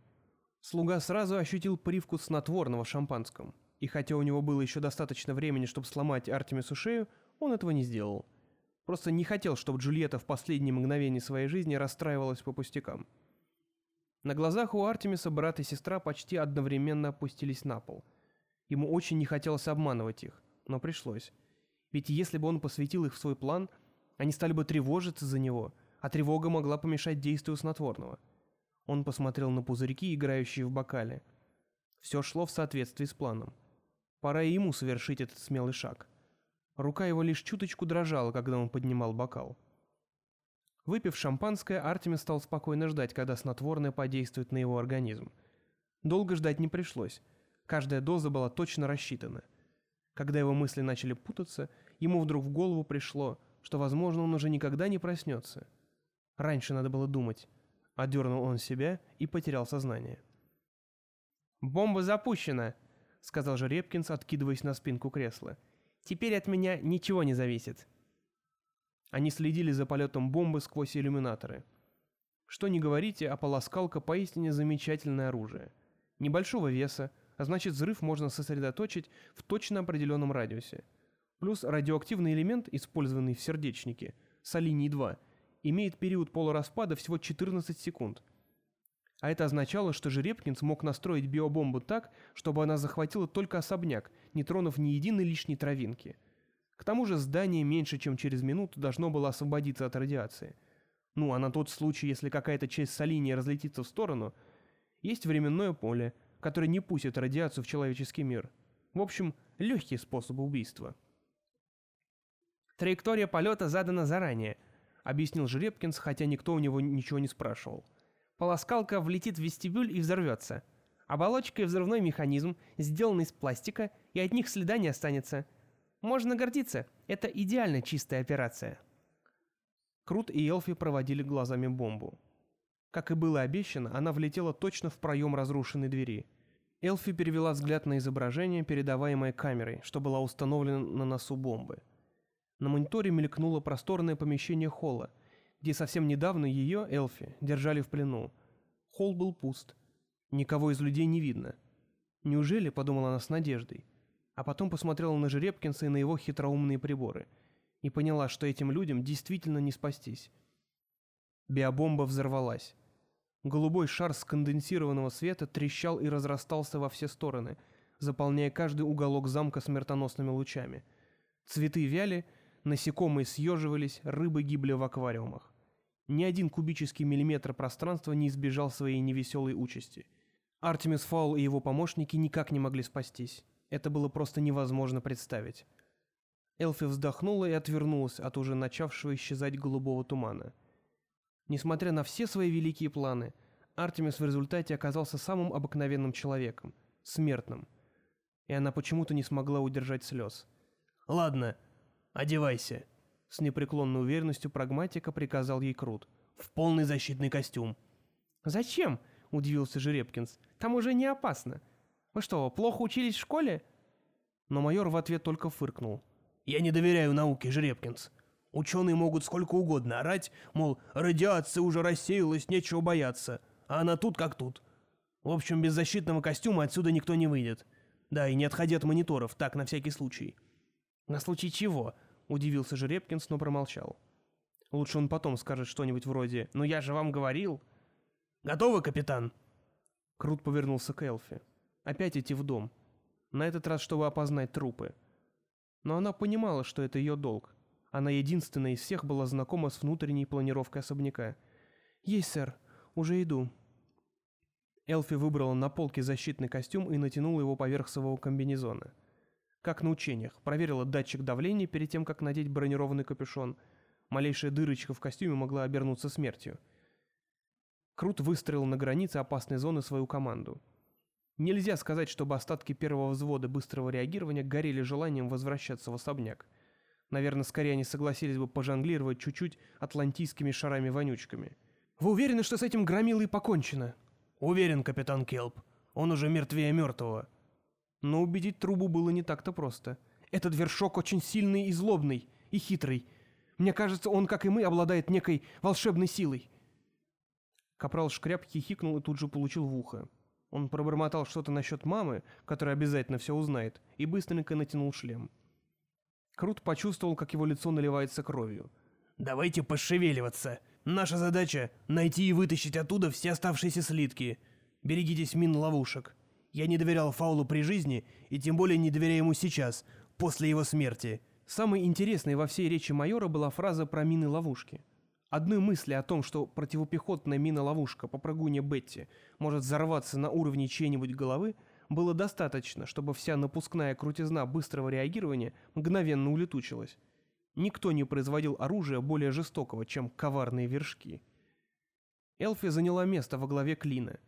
Слуга сразу ощутил привкус снотворного шампанском, и хотя у него было еще достаточно времени, чтобы сломать Артемису шею, он этого не сделал. Просто не хотел, чтобы Джульетта в последние мгновения своей жизни расстраивалась по пустякам. На глазах у Артемиса брат и сестра почти одновременно опустились на пол. Ему очень не хотелось обманывать их, но пришлось. Ведь если бы он посвятил их в свой план, они стали бы тревожиться за него, а тревога могла помешать действию снотворного. Он посмотрел на пузырьки, играющие в бокале. Все шло в соответствии с планом. Пора и ему совершить этот смелый шаг. Рука его лишь чуточку дрожала, когда он поднимал бокал. Выпив шампанское, Артемис стал спокойно ждать, когда снотворное подействует на его организм. Долго ждать не пришлось. Каждая доза была точно рассчитана. Когда его мысли начали путаться, ему вдруг в голову пришло, что, возможно, он уже никогда не проснется. Раньше надо было думать. Одернул он себя и потерял сознание. «Бомба запущена», — сказал же Репкинс, откидываясь на спинку кресла. «Теперь от меня ничего не зависит». Они следили за полетом бомбы сквозь иллюминаторы. Что не говорите, а полоскалка поистине замечательное оружие. Небольшого веса, а значит взрыв можно сосредоточить в точно определенном радиусе. Плюс радиоактивный элемент, использованный в сердечнике, солиний-2, имеет период полураспада всего 14 секунд. А это означало, что Жеребкин смог настроить биобомбу так, чтобы она захватила только особняк, не тронув ни единой лишней травинки. К тому же здание меньше, чем через минуту должно было освободиться от радиации. Ну, а на тот случай, если какая-то часть солиния разлетится в сторону, есть временное поле, которое не пустит радиацию в человеческий мир. В общем, легкий способ убийства. Траектория полета задана заранее – объяснил Жеребкинс, хотя никто у него ничего не спрашивал. Полоскалка влетит в вестибюль и взорвется. Оболочка и взрывной механизм сделаны из пластика, и от них следа не останется. Можно гордиться, это идеально чистая операция. Крут и Элфи проводили глазами бомбу. Как и было обещано, она влетела точно в проем разрушенной двери. Элфи перевела взгляд на изображение, передаваемое камерой, что была установлена на носу бомбы. На мониторе мелькнуло просторное помещение холла, где совсем недавно ее, Элфи, держали в плену. Холл был пуст. Никого из людей не видно. Неужели, подумала она с надеждой, а потом посмотрела на Жеребкинса и на его хитроумные приборы и поняла, что этим людям действительно не спастись. Биобомба взорвалась. Голубой шар сконденсированного света трещал и разрастался во все стороны, заполняя каждый уголок замка смертоносными лучами. Цветы вяли, Насекомые съеживались, рыбы гибли в аквариумах. Ни один кубический миллиметр пространства не избежал своей невеселой участи. Артемис Фаул и его помощники никак не могли спастись. Это было просто невозможно представить. Элфи вздохнула и отвернулась от уже начавшего исчезать голубого тумана. Несмотря на все свои великие планы, Артемис в результате оказался самым обыкновенным человеком, смертным. И она почему-то не смогла удержать слез. «Ладно», «Одевайся», — с непреклонной уверенностью прагматика приказал ей Крут. «В полный защитный костюм». «Зачем?» — удивился Жеребкинс. «Там уже не опасно. Вы что, плохо учились в школе?» Но майор в ответ только фыркнул. «Я не доверяю науке, Жеребкинс. Ученые могут сколько угодно орать, мол, радиация уже рассеялась, нечего бояться, а она тут как тут. В общем, без защитного костюма отсюда никто не выйдет. Да, и не отходи от мониторов, так, на всякий случай». «На случай чего?» Удивился Жеребкинс, но промолчал. Лучше он потом скажет что-нибудь вроде «Ну я же вам говорил». «Готовы, капитан?» Крут повернулся к Элфи. Опять идти в дом. На этот раз, чтобы опознать трупы. Но она понимала, что это ее долг. Она единственная из всех была знакома с внутренней планировкой особняка. «Есть, сэр. Уже иду». Элфи выбрала на полке защитный костюм и натянула его поверх своего комбинезона. Как на учениях, проверила датчик давления перед тем, как надеть бронированный капюшон. Малейшая дырочка в костюме могла обернуться смертью. Крут выстроил на границе опасной зоны свою команду. Нельзя сказать, чтобы остатки первого взвода быстрого реагирования горели желанием возвращаться в особняк. Наверное, скорее они согласились бы пожонглировать чуть-чуть атлантийскими шарами-вонючками. «Вы уверены, что с этим громилой покончено?» «Уверен, капитан Келп. Он уже мертвее мертвого». Но убедить трубу было не так-то просто. Этот вершок очень сильный и злобный, и хитрый. Мне кажется, он, как и мы, обладает некой волшебной силой. Капрал Шкряб хихикнул и тут же получил в ухо. Он пробормотал что-то насчет мамы, которая обязательно все узнает, и быстренько натянул шлем. Крут почувствовал, как его лицо наливается кровью. «Давайте пошевеливаться. Наша задача — найти и вытащить оттуда все оставшиеся слитки. Берегитесь мин-ловушек. Я не доверял Фаулу при жизни, и тем более не доверяю ему сейчас, после его смерти». Самой интересной во всей речи майора была фраза про мины-ловушки. Одной мысли о том, что противопехотная мина-ловушка по прогуне Бетти может взорваться на уровне чьей-нибудь головы, было достаточно, чтобы вся напускная крутизна быстрого реагирования мгновенно улетучилась. Никто не производил оружия более жестокого, чем коварные вершки. Элфи заняла место во главе клина.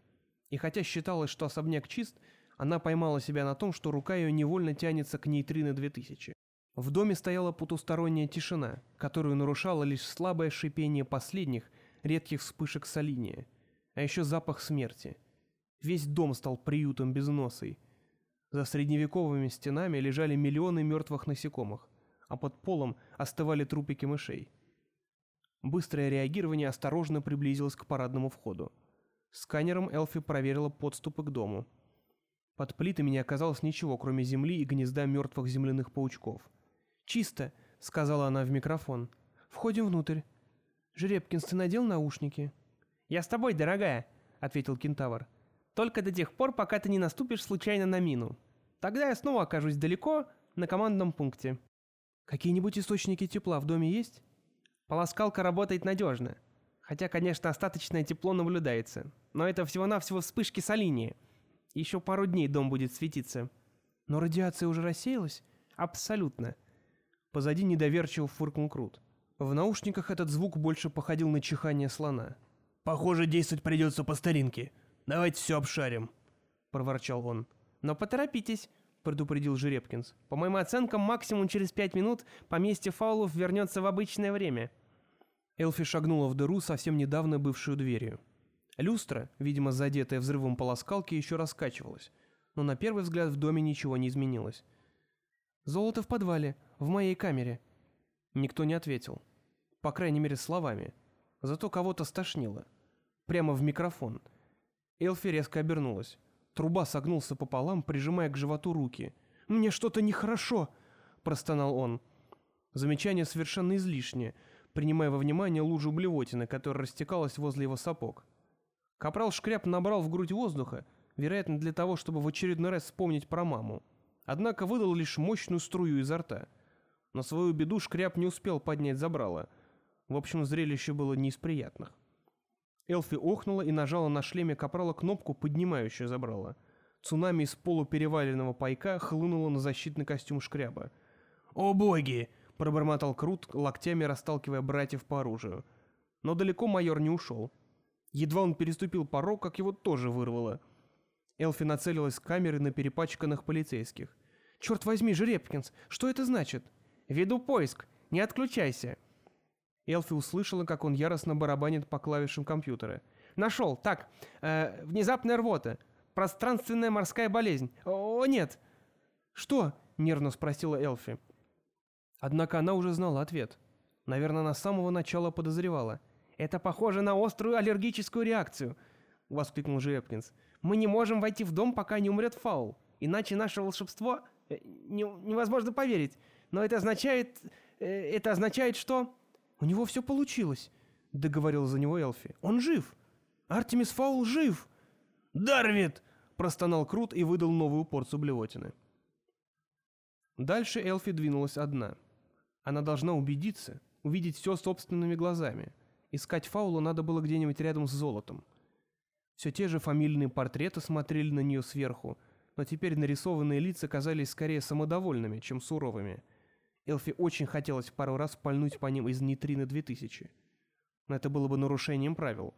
И хотя считалось, что особняк чист, она поймала себя на том, что рука ее невольно тянется к нейтрино 2000. В доме стояла потусторонняя тишина, которую нарушало лишь слабое шипение последних, редких вспышек солиния, а еще запах смерти. Весь дом стал приютом без носой. За средневековыми стенами лежали миллионы мертвых насекомых а под полом остывали трупики мышей. Быстрое реагирование осторожно приблизилось к парадному входу. Сканером Элфи проверила подступы к дому. Под плитами не оказалось ничего, кроме земли и гнезда мертвых земляных паучков. «Чисто», — сказала она в микрофон. «Входим внутрь. Жеребкинс, ты надел наушники?» «Я с тобой, дорогая», — ответил кентавр. «Только до тех пор, пока ты не наступишь случайно на мину. Тогда я снова окажусь далеко, на командном пункте». Какие-нибудь источники тепла в доме есть? Полоскалка работает надежно. Хотя, конечно, остаточное тепло наблюдается. Но это всего-навсего вспышки солиния. Еще пару дней дом будет светиться. Но радиация уже рассеялась? Абсолютно. Позади недоверчиво фыркнул Крут. В наушниках этот звук больше походил на чихание слона. «Похоже, действовать придется по старинке. Давайте все обшарим», — проворчал он. «Но поторопитесь. — предупредил Жеребкинс. «По моим оценкам, максимум через пять минут поместье фаулов вернется в обычное время». Элфи шагнула в дыру, совсем недавно бывшую дверью. Люстра, видимо, задетая взрывом полоскалки, еще раскачивалась, но на первый взгляд в доме ничего не изменилось. «Золото в подвале, в моей камере». Никто не ответил. По крайней мере, словами. Зато кого-то стошнило. Прямо в микрофон. Элфи резко обернулась. Труба согнулся пополам, прижимая к животу руки. «Мне что-то нехорошо!» – простонал он. Замечание совершенно излишнее, принимая во внимание лужу блевотины, которая растекалась возле его сапог. Капрал Шкряп набрал в грудь воздуха, вероятно, для того, чтобы в очередной раз вспомнить про маму. Однако выдал лишь мощную струю изо рта. На свою беду Шкряп не успел поднять забрало. В общем, зрелище было не из приятных. Элфи охнула и нажала на шлеме капрала кнопку, поднимающую забрала. Цунами из полупереваленного пайка хлынуло на защитный костюм шкряба. «О боги!» — пробормотал Крут, локтями расталкивая братьев по оружию. Но далеко майор не ушел. Едва он переступил порог, как его тоже вырвало. Элфи нацелилась с камеры на перепачканных полицейских. «Черт возьми, Жеребкинс, что это значит?» «Веду поиск, не отключайся!» Элфи услышала, как он яростно барабанит по клавишам компьютера. «Нашел! Так, э, внезапная рвота. Пространственная морская болезнь. О, нет!» «Что?» — нервно спросила Элфи. Однако она уже знала ответ. Наверное, она с самого начала подозревала. «Это похоже на острую аллергическую реакцию!» — воскликнул Жеребкинс. «Мы не можем войти в дом, пока не умрет фаул. Иначе наше волшебство... Э, не, невозможно поверить. Но это означает... Э, это означает, что...» «У него все получилось», — договорил за него Элфи. «Он жив! Артемис Фаул жив!» «Дарвид!» — простонал Крут и выдал новую порцию блевотины. Дальше Элфи двинулась одна. Она должна убедиться, увидеть все собственными глазами. Искать фаулу надо было где-нибудь рядом с золотом. Все те же фамильные портреты смотрели на нее сверху, но теперь нарисованные лица казались скорее самодовольными, чем суровыми. Элфи очень хотелось пару раз пальнуть по ним из нейтрины 2000. Но это было бы нарушением правил.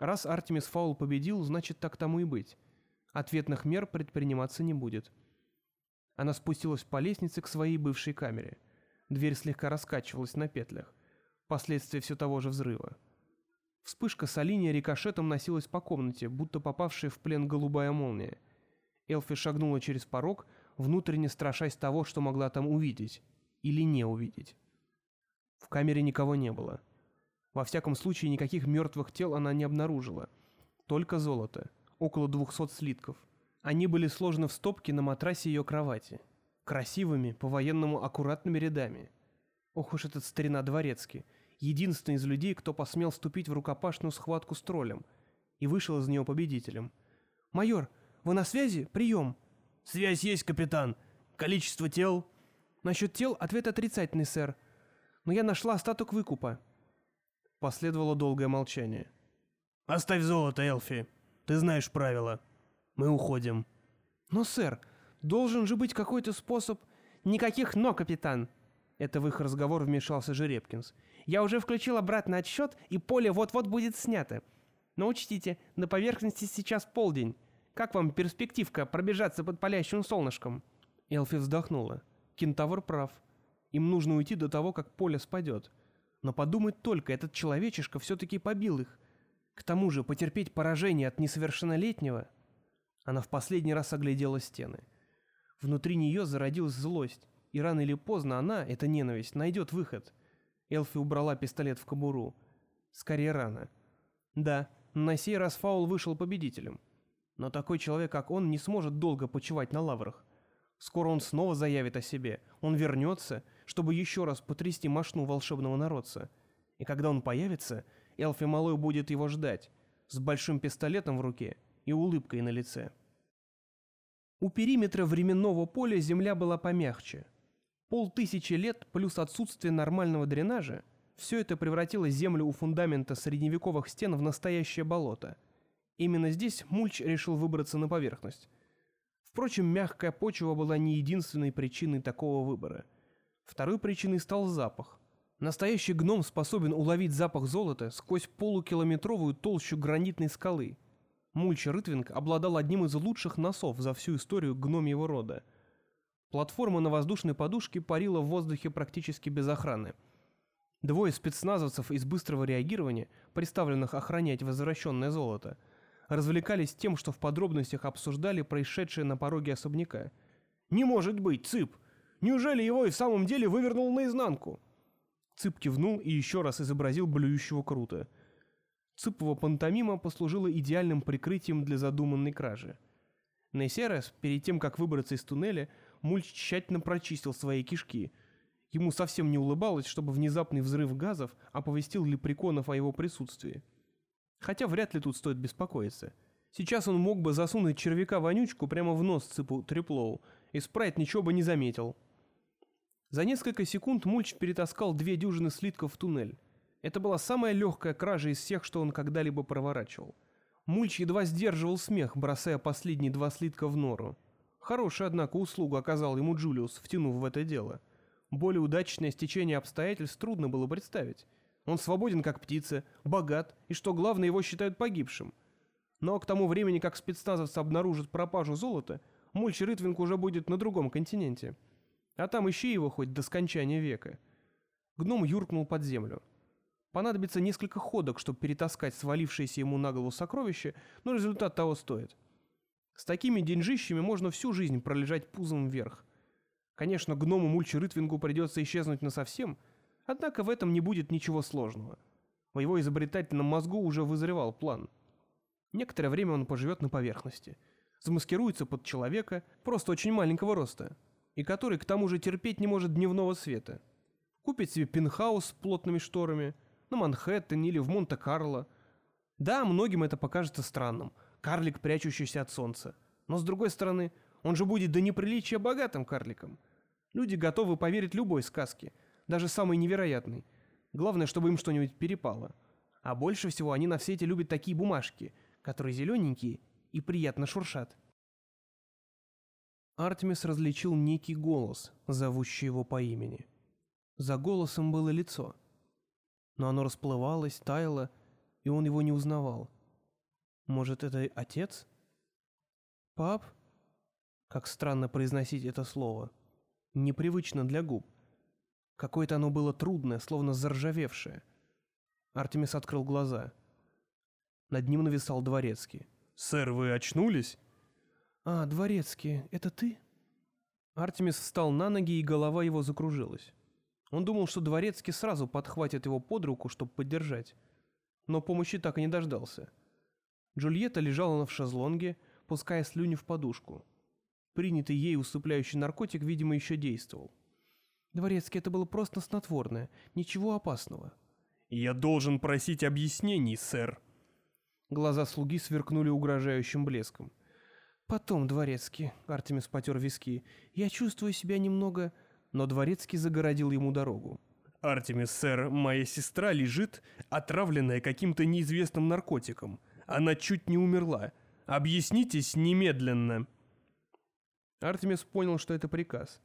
Раз Артемис Фаул победил, значит так тому и быть. Ответных мер предприниматься не будет. Она спустилась по лестнице к своей бывшей камере. Дверь слегка раскачивалась на петлях. Последствия все того же взрыва. Вспышка солиния рикошетом носилась по комнате, будто попавшая в плен голубая молния. Элфи шагнула через порог, внутренне страшась того, что могла там увидеть. Или не увидеть. В камере никого не было. Во всяком случае, никаких мертвых тел она не обнаружила. Только золото. Около двухсот слитков. Они были сложены в стопки на матрасе ее кровати. Красивыми, по-военному аккуратными рядами. Ох уж этот старина дворецкий. Единственный из людей, кто посмел вступить в рукопашную схватку с троллем. И вышел из нее победителем. «Майор, вы на связи? Прием!» «Связь есть, капитан. Количество тел?» «Насчет тел ответ отрицательный, сэр. Но я нашла остаток выкупа». Последовало долгое молчание. «Оставь золото, Элфи. Ты знаешь правила. Мы уходим». «Но, сэр, должен же быть какой-то способ...» «Никаких «но», капитан!» Это в их разговор вмешался Жеребкинс. «Я уже включил обратный отсчет, и поле вот-вот будет снято. Но учтите, на поверхности сейчас полдень. Как вам перспективка пробежаться под палящим солнышком?» Элфи вздохнула. Кентавр прав. Им нужно уйти до того, как поле спадет. Но подумать только, этот человечишка все-таки побил их. К тому же потерпеть поражение от несовершеннолетнего... Она в последний раз оглядела стены. Внутри нее зародилась злость, и рано или поздно она, эта ненависть, найдет выход. Элфи убрала пистолет в кобуру. Скорее рано. Да, на сей раз Фаул вышел победителем. Но такой человек, как он, не сможет долго почивать на лаврах. Скоро он снова заявит о себе. Он вернется, чтобы еще раз потрясти мошну волшебного народца. И когда он появится, Элфи Малой будет его ждать, с большим пистолетом в руке и улыбкой на лице. У периметра временного поля земля была помягче. Полтысячи лет плюс отсутствие нормального дренажа – все это превратило землю у фундамента средневековых стен в настоящее болото – Именно здесь Мульч решил выбраться на поверхность. Впрочем, мягкая почва была не единственной причиной такого выбора. Второй причиной стал запах. Настоящий гном способен уловить запах золота сквозь полукилометровую толщу гранитной скалы. Мульч Рытвинг обладал одним из лучших носов за всю историю гномьего рода. Платформа на воздушной подушке парила в воздухе практически без охраны. Двое спецназовцев из быстрого реагирования, представленных охранять возвращенное золото – развлекались тем, что в подробностях обсуждали происшедшее на пороге особняка. «Не может быть, Цып! Неужели его и в самом деле вывернул наизнанку?» Цып кивнул и еще раз изобразил блюющего круто. Цыпова пантомима послужила идеальным прикрытием для задуманной кражи. Раз, перед тем, как выбраться из туннеля, Мульч тщательно прочистил свои кишки. Ему совсем не улыбалось, чтобы внезапный взрыв газов оповестил лепреконов о его присутствии. Хотя вряд ли тут стоит беспокоиться. Сейчас он мог бы засунуть червяка-вонючку прямо в нос цыпу Триплоу, и Спрайт ничего бы не заметил. За несколько секунд Мульч перетаскал две дюжины слитков в туннель. Это была самая легкая кража из всех, что он когда-либо проворачивал. Мульч едва сдерживал смех, бросая последние два слитка в нору. Хорошая, однако, услугу оказал ему Джулиус, втянув в это дело. Более удачное стечение обстоятельств трудно было представить. Он свободен как птица, богат, и что главное, его считают погибшим. Но к тому времени, как спецназовцы обнаружат пропажу золота, Мульч Рытвинг уже будет на другом континенте. А там ищи его хоть до скончания века. Гном юркнул под землю. Понадобится несколько ходок, чтобы перетаскать свалившееся ему на голову сокровище, но результат того стоит. С такими деньжищами можно всю жизнь пролежать пузом вверх. Конечно, гному Мульчу Рытвингу придется исчезнуть насовсем — Однако в этом не будет ничего сложного. В его изобретательном мозгу уже вызревал план. Некоторое время он поживет на поверхности. Замаскируется под человека, просто очень маленького роста, и который к тому же терпеть не может дневного света. Купит себе пентхаус с плотными шторами, на Манхэттене или в Монте-Карло. Да, многим это покажется странным. Карлик, прячущийся от солнца. Но с другой стороны, он же будет до неприличия богатым карликом. Люди готовы поверить любой сказке, даже самой невероятной. Главное, чтобы им что-нибудь перепало. А больше всего они на свете любят такие бумажки, которые зелененькие и приятно шуршат. Артемис различил некий голос, зовущий его по имени. За голосом было лицо. Но оно расплывалось, таяло, и он его не узнавал. Может, это отец? Пап? Как странно произносить это слово. Непривычно для губ. Какое-то оно было трудное, словно заржавевшее. Артемис открыл глаза. Над ним нависал дворецкий. «Сэр, вы очнулись?» «А, дворецкий, это ты?» Артемис встал на ноги, и голова его закружилась. Он думал, что дворецкий сразу подхватит его под руку, чтобы поддержать. Но помощи так и не дождался. Джульетта лежала в шезлонге, пуская слюни в подушку. Принятый ей усыпляющий наркотик, видимо, еще действовал. «Дворецкий, это было просто снотворное. Ничего опасного». «Я должен просить объяснений, сэр». Глаза слуги сверкнули угрожающим блеском. «Потом, Дворецкий», — Артемис потер виски, — «я чувствую себя немного...» Но Дворецкий загородил ему дорогу. «Артемис, сэр, моя сестра лежит, отравленная каким-то неизвестным наркотиком. Она чуть не умерла. Объяснитесь немедленно». Артемис понял, что это приказ.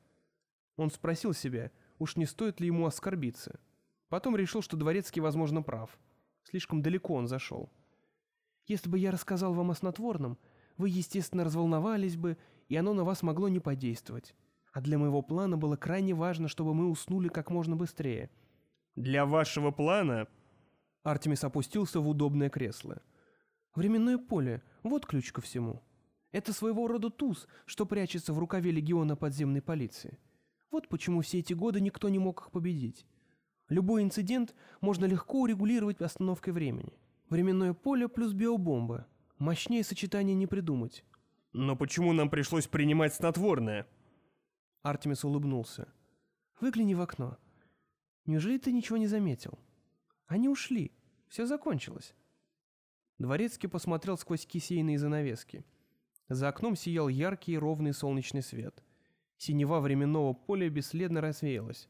Он спросил себя, уж не стоит ли ему оскорбиться. Потом решил, что Дворецкий, возможно, прав. Слишком далеко он зашел. «Если бы я рассказал вам о снотворном, вы, естественно, разволновались бы, и оно на вас могло не подействовать. А для моего плана было крайне важно, чтобы мы уснули как можно быстрее». «Для вашего плана?» Артемис опустился в удобное кресло. «Временное поле — вот ключ ко всему. Это своего рода туз, что прячется в рукаве легиона подземной полиции. Вот почему все эти годы никто не мог их победить. Любой инцидент можно легко урегулировать остановкой времени. Временное поле плюс биобомба. Мощнее сочетания не придумать. «Но почему нам пришлось принимать снотворное?» Артемис улыбнулся. «Выгляни в окно. Неужели ты ничего не заметил? Они ушли. Все закончилось». Дворецкий посмотрел сквозь кисейные занавески. За окном сиял яркий ровный солнечный свет. Синева временного поля бесследно развеялась.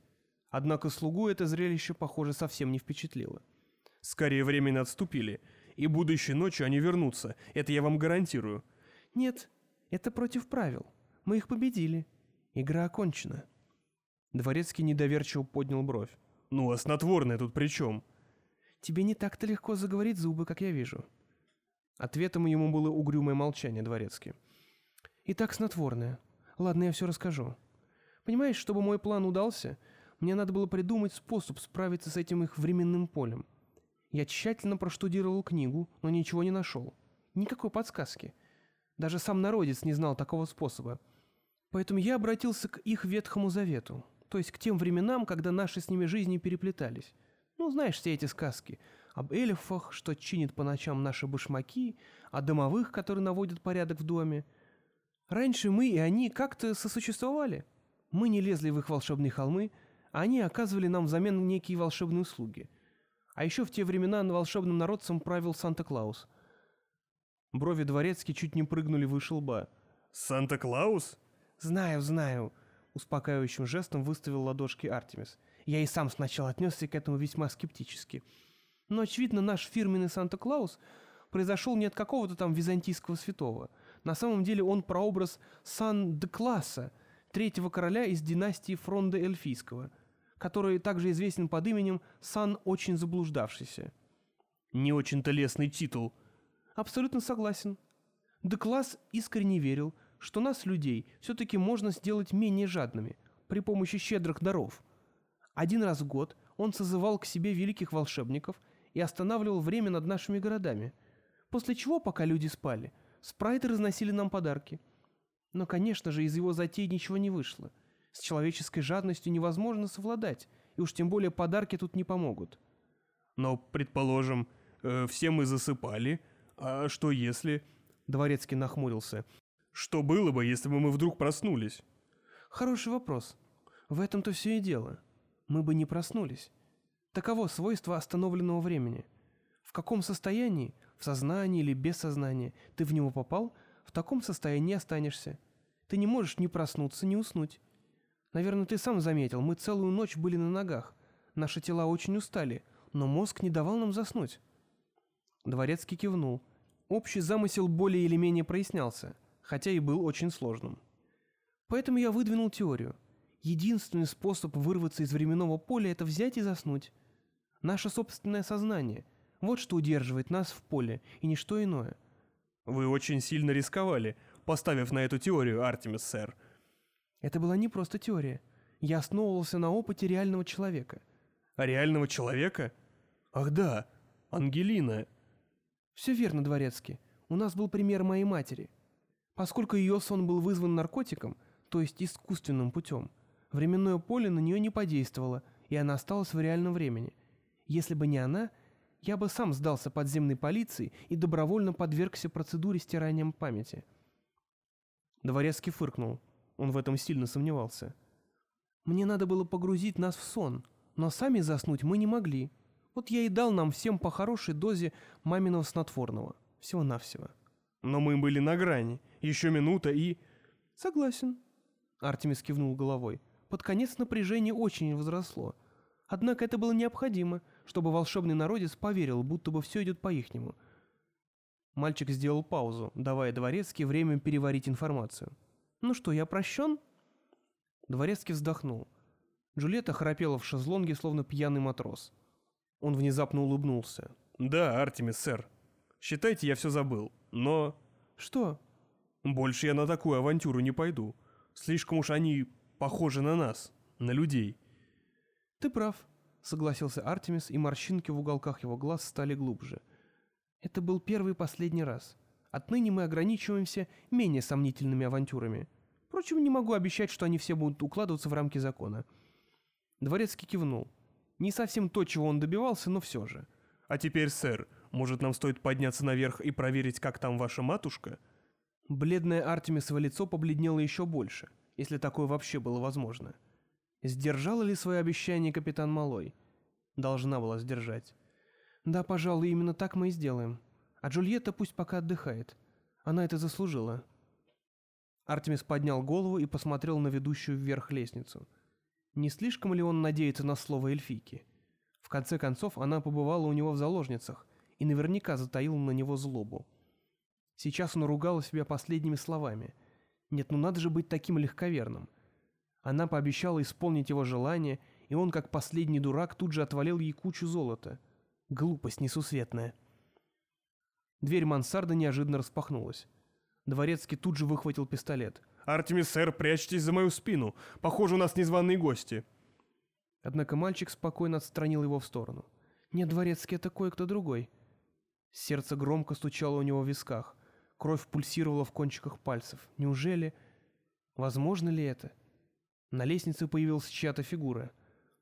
Однако слугу это зрелище, похоже, совсем не впечатлило. «Скорее временно отступили, и будущей ночью они вернутся, это я вам гарантирую». «Нет, это против правил. Мы их победили. Игра окончена». Дворецкий недоверчиво поднял бровь. «Ну а снотворное тут при чем?» «Тебе не так-то легко заговорить зубы, как я вижу». Ответом ему было угрюмое молчание Дворецкий. «Итак, снотворное. Ладно, я все расскажу. Понимаешь, чтобы мой план удался, мне надо было придумать способ справиться с этим их временным полем. Я тщательно проштудировал книгу, но ничего не нашел. Никакой подсказки. Даже сам народец не знал такого способа. Поэтому я обратился к их Ветхому Завету, то есть к тем временам, когда наши с ними жизни переплетались. Ну, знаешь все эти сказки об эльфах, что чинит по ночам наши башмаки, о домовых, которые наводят порядок в доме — Раньше мы и они как-то сосуществовали. Мы не лезли в их волшебные холмы, а они оказывали нам взамен некие волшебные услуги. А еще в те времена волшебным народцем правил Санта-Клаус. Брови дворецки чуть не прыгнули выше лба. «Санта-Клаус?» «Знаю, знаю», — успокаивающим жестом выставил ладошки Артемис. Я и сам сначала отнесся к этому весьма скептически. Но, очевидно, наш фирменный Санта-Клаус произошел не от какого-то там византийского святого — на самом деле он прообраз Сан-де-Класса, третьего короля из династии Фронда Эльфийского, который также известен под именем Сан Очень Заблуждавшийся. Не очень-то лестный титул. Абсолютно согласен. Декласс искренне верил, что нас, людей, все-таки можно сделать менее жадными при помощи щедрых даров. Один раз в год он созывал к себе великих волшебников и останавливал время над нашими городами, после чего, пока люди спали, Спрайты разносили нам подарки. Но, конечно же, из его затей ничего не вышло. С человеческой жадностью невозможно совладать, и уж тем более подарки тут не помогут. Но, предположим, э, все мы засыпали, а что если... Дворецкий нахмурился. Что было бы, если бы мы вдруг проснулись? Хороший вопрос. В этом-то все и дело. Мы бы не проснулись. Таково свойство остановленного времени. В каком состоянии, в сознании или без сознания, ты в него попал, в таком состоянии останешься. Ты не можешь ни проснуться, ни уснуть. Наверное, ты сам заметил, мы целую ночь были на ногах. Наши тела очень устали, но мозг не давал нам заснуть». Дворецкий кивнул. Общий замысел более или менее прояснялся, хотя и был очень сложным. Поэтому я выдвинул теорию. Единственный способ вырваться из временного поля — это взять и заснуть. Наше собственное сознание — вот что удерживает нас в поле, и ничто иное. Вы очень сильно рисковали, поставив на эту теорию, Артемис, сэр. Это была не просто теория. Я основывался на опыте реального человека. А реального человека? Ах да, Ангелина. Все верно, Дворецкий. У нас был пример моей матери. Поскольку ее сон был вызван наркотиком, то есть искусственным путем, временное поле на нее не подействовало, и она осталась в реальном времени. Если бы не она, я бы сам сдался подземной полиции и добровольно подвергся процедуре стирания памяти. Дворецкий фыркнул. Он в этом сильно сомневался. Мне надо было погрузить нас в сон, но сами заснуть мы не могли. Вот я и дал нам всем по хорошей дозе маминого снотворного. Всего-навсего. Но мы были на грани. Еще минута и... Согласен. Артемис кивнул головой. Под конец напряжение очень возросло. Однако это было необходимо, чтобы волшебный народец поверил, будто бы все идет по-ихнему. Мальчик сделал паузу, давая Дворецки время переварить информацию. «Ну что, я прощен?» Дворецкий вздохнул. Джульетта храпела в шезлонге, словно пьяный матрос. Он внезапно улыбнулся. «Да, Артемис, сэр. Считайте, я все забыл. Но...» «Что?» «Больше я на такую авантюру не пойду. Слишком уж они похожи на нас, на людей». «Ты прав», — согласился Артемис, и морщинки в уголках его глаз стали глубже. «Это был первый и последний раз. Отныне мы ограничиваемся менее сомнительными авантюрами. Впрочем, не могу обещать, что они все будут укладываться в рамки закона». Дворецкий кивнул. Не совсем то, чего он добивался, но все же. «А теперь, сэр, может, нам стоит подняться наверх и проверить, как там ваша матушка?» Бледное Артемисово лицо побледнело еще больше, если такое вообще было возможно. Сдержала ли свое обещание капитан Малой? Должна была сдержать. Да, пожалуй, именно так мы и сделаем. А Джульетта пусть пока отдыхает. Она это заслужила. Артемис поднял голову и посмотрел на ведущую вверх лестницу. Не слишком ли он надеется на слово эльфийки? В конце концов, она побывала у него в заложницах и наверняка затаила на него злобу. Сейчас он ругал себя последними словами. Нет, ну надо же быть таким легковерным. Она пообещала исполнить его желание, и он, как последний дурак, тут же отвалил ей кучу золота. Глупость несусветная. Дверь мансарды неожиданно распахнулась. Дворецкий тут же выхватил пистолет. «Артемис, сэр, прячьтесь за мою спину. Похоже, у нас незваные гости». Однако мальчик спокойно отстранил его в сторону. «Нет, Дворецкий, это кое-кто другой». Сердце громко стучало у него в висках. Кровь пульсировала в кончиках пальцев. Неужели... Возможно ли это? На лестнице появилась чья-то фигура,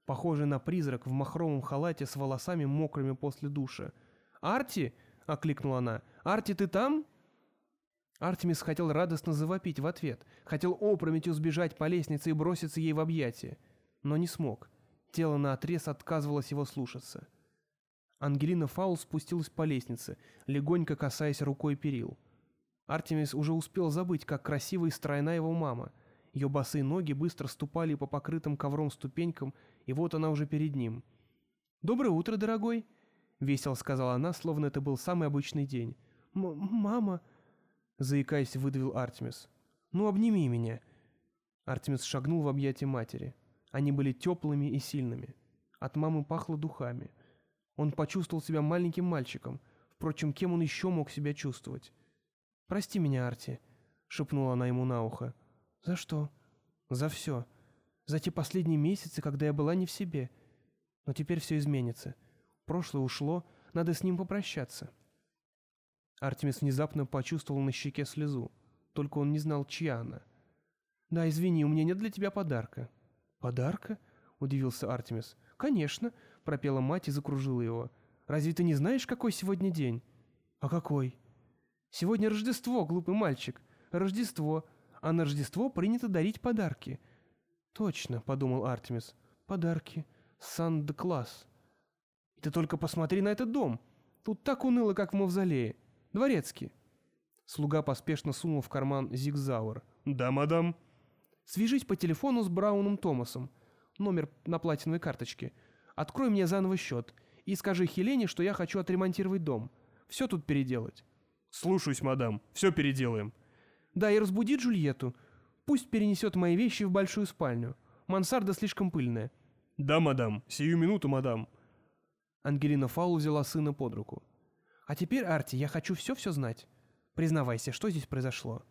похожая на призрак в махровом халате с волосами мокрыми после душа. «Арти!» — окликнула она. «Арти, ты там?» Артемис хотел радостно завопить в ответ, хотел опрометью сбежать по лестнице и броситься ей в объятия, но не смог. Тело наотрез отказывалось его слушаться. Ангелина Фаул спустилась по лестнице, легонько касаясь рукой перил. Артемис уже успел забыть, как красива и стройна его мама. Ее босые ноги быстро ступали по покрытым ковром ступенькам, и вот она уже перед ним. «Доброе утро, дорогой!» — весело сказала она, словно это был самый обычный день. «Мама!» — заикаясь, выдавил Артемис. «Ну, обними меня!» Артемис шагнул в объятия матери. Они были теплыми и сильными. От мамы пахло духами. Он почувствовал себя маленьким мальчиком. Впрочем, кем он еще мог себя чувствовать? «Прости меня, Арти», — шепнула она ему на ухо. «За что?» «За все. За те последние месяцы, когда я была не в себе. Но теперь все изменится. Прошлое ушло, надо с ним попрощаться». Артемис внезапно почувствовал на щеке слезу. Только он не знал, чья она. «Да, извини, у меня нет для тебя подарка». «Подарка?» — удивился Артемис. «Конечно», — пропела мать и закружила его. «Разве ты не знаешь, какой сегодня день?» «А какой?» Сегодня Рождество, глупый мальчик. Рождество. А на Рождество принято дарить подарки. Точно, подумал Артемис. Подарки. Сан-де-класс. И ты только посмотри на этот дом. Тут так уныло, как в мавзолее. Дворецкий. Слуга поспешно сунул в карман зигзауэр. «Да, мадам». «Свяжись по телефону с Брауном Томасом. Номер на платиновой карточке. Открой мне заново счет. И скажи Хелене, что я хочу отремонтировать дом. Все тут переделать». «Слушаюсь, мадам. Все переделаем». «Да, и разбуди Джульетту. Пусть перенесет мои вещи в большую спальню. Мансарда слишком пыльная». «Да, мадам. Сию минуту, мадам». Ангелина Фаул взяла сына под руку. «А теперь, Арти, я хочу все-все знать. Признавайся, что здесь произошло?»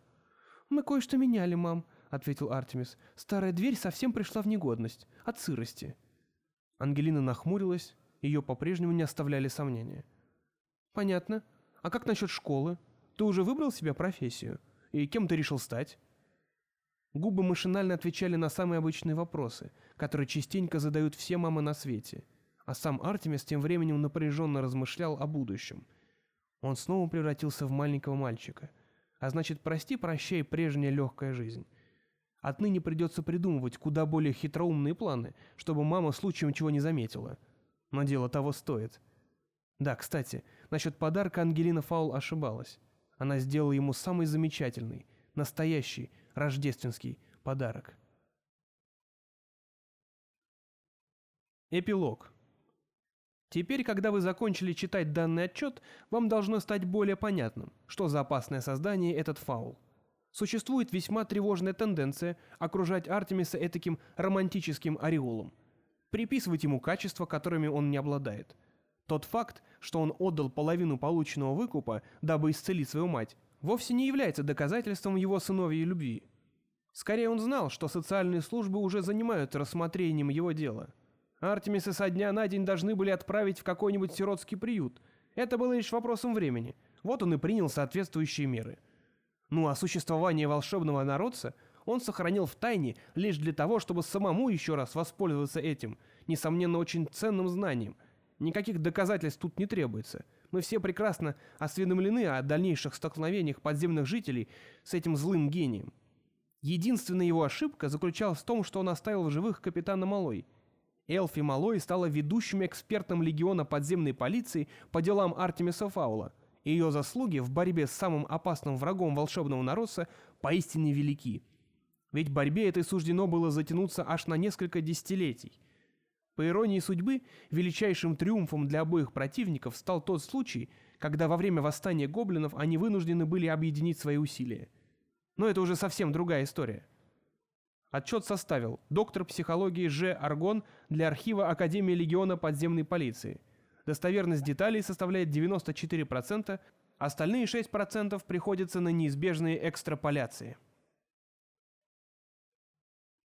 «Мы кое-что меняли, мам», — ответил Артемис. «Старая дверь совсем пришла в негодность. От сырости». Ангелина нахмурилась, ее по-прежнему не оставляли сомнения. «Понятно. А как насчет школы? Ты уже выбрал себе профессию? И кем ты решил стать?» Губы машинально отвечали на самые обычные вопросы, которые частенько задают все мамы на свете. А сам Артемис тем временем напряженно размышлял о будущем. Он снова превратился в маленького мальчика. А значит, прости-прощай прежняя легкая жизнь. Отныне придется придумывать куда более хитроумные планы, чтобы мама случаем чего не заметила. Но дело того стоит. Да, кстати, насчет подарка Ангелина Фаул ошибалась. Она сделала ему самый замечательный, настоящий, рождественский подарок. Эпилог. Теперь, когда вы закончили читать данный отчет, вам должно стать более понятным, что за опасное создание этот фаул. Существует весьма тревожная тенденция окружать Артемиса этаким романтическим ореолом. Приписывать ему качества, которыми он не обладает. Тот факт, что он отдал половину полученного выкупа, дабы исцелить свою мать, вовсе не является доказательством его сыновьей любви. Скорее он знал, что социальные службы уже занимаются рассмотрением его дела. Артемиса со дня на день должны были отправить в какой-нибудь сиротский приют. Это было лишь вопросом времени. Вот он и принял соответствующие меры – ну а существование волшебного народца он сохранил в тайне лишь для того, чтобы самому еще раз воспользоваться этим, несомненно, очень ценным знанием. Никаких доказательств тут не требуется. Мы все прекрасно осведомлены о дальнейших столкновениях подземных жителей с этим злым гением. Единственная его ошибка заключалась в том, что он оставил в живых капитана Малой. Элфи Малой стала ведущим экспертом легиона подземной полиции по делам Артемиса Фаула – ее заслуги в борьбе с самым опасным врагом волшебного народца поистине велики. Ведь борьбе этой суждено было затянуться аж на несколько десятилетий. По иронии судьбы, величайшим триумфом для обоих противников стал тот случай, когда во время восстания гоблинов они вынуждены были объединить свои усилия. Но это уже совсем другая история. Отчет составил доктор психологии Ж. Аргон для архива Академии Легиона подземной полиции – Достоверность деталей составляет 94%, остальные 6% приходятся на неизбежные экстраполяции.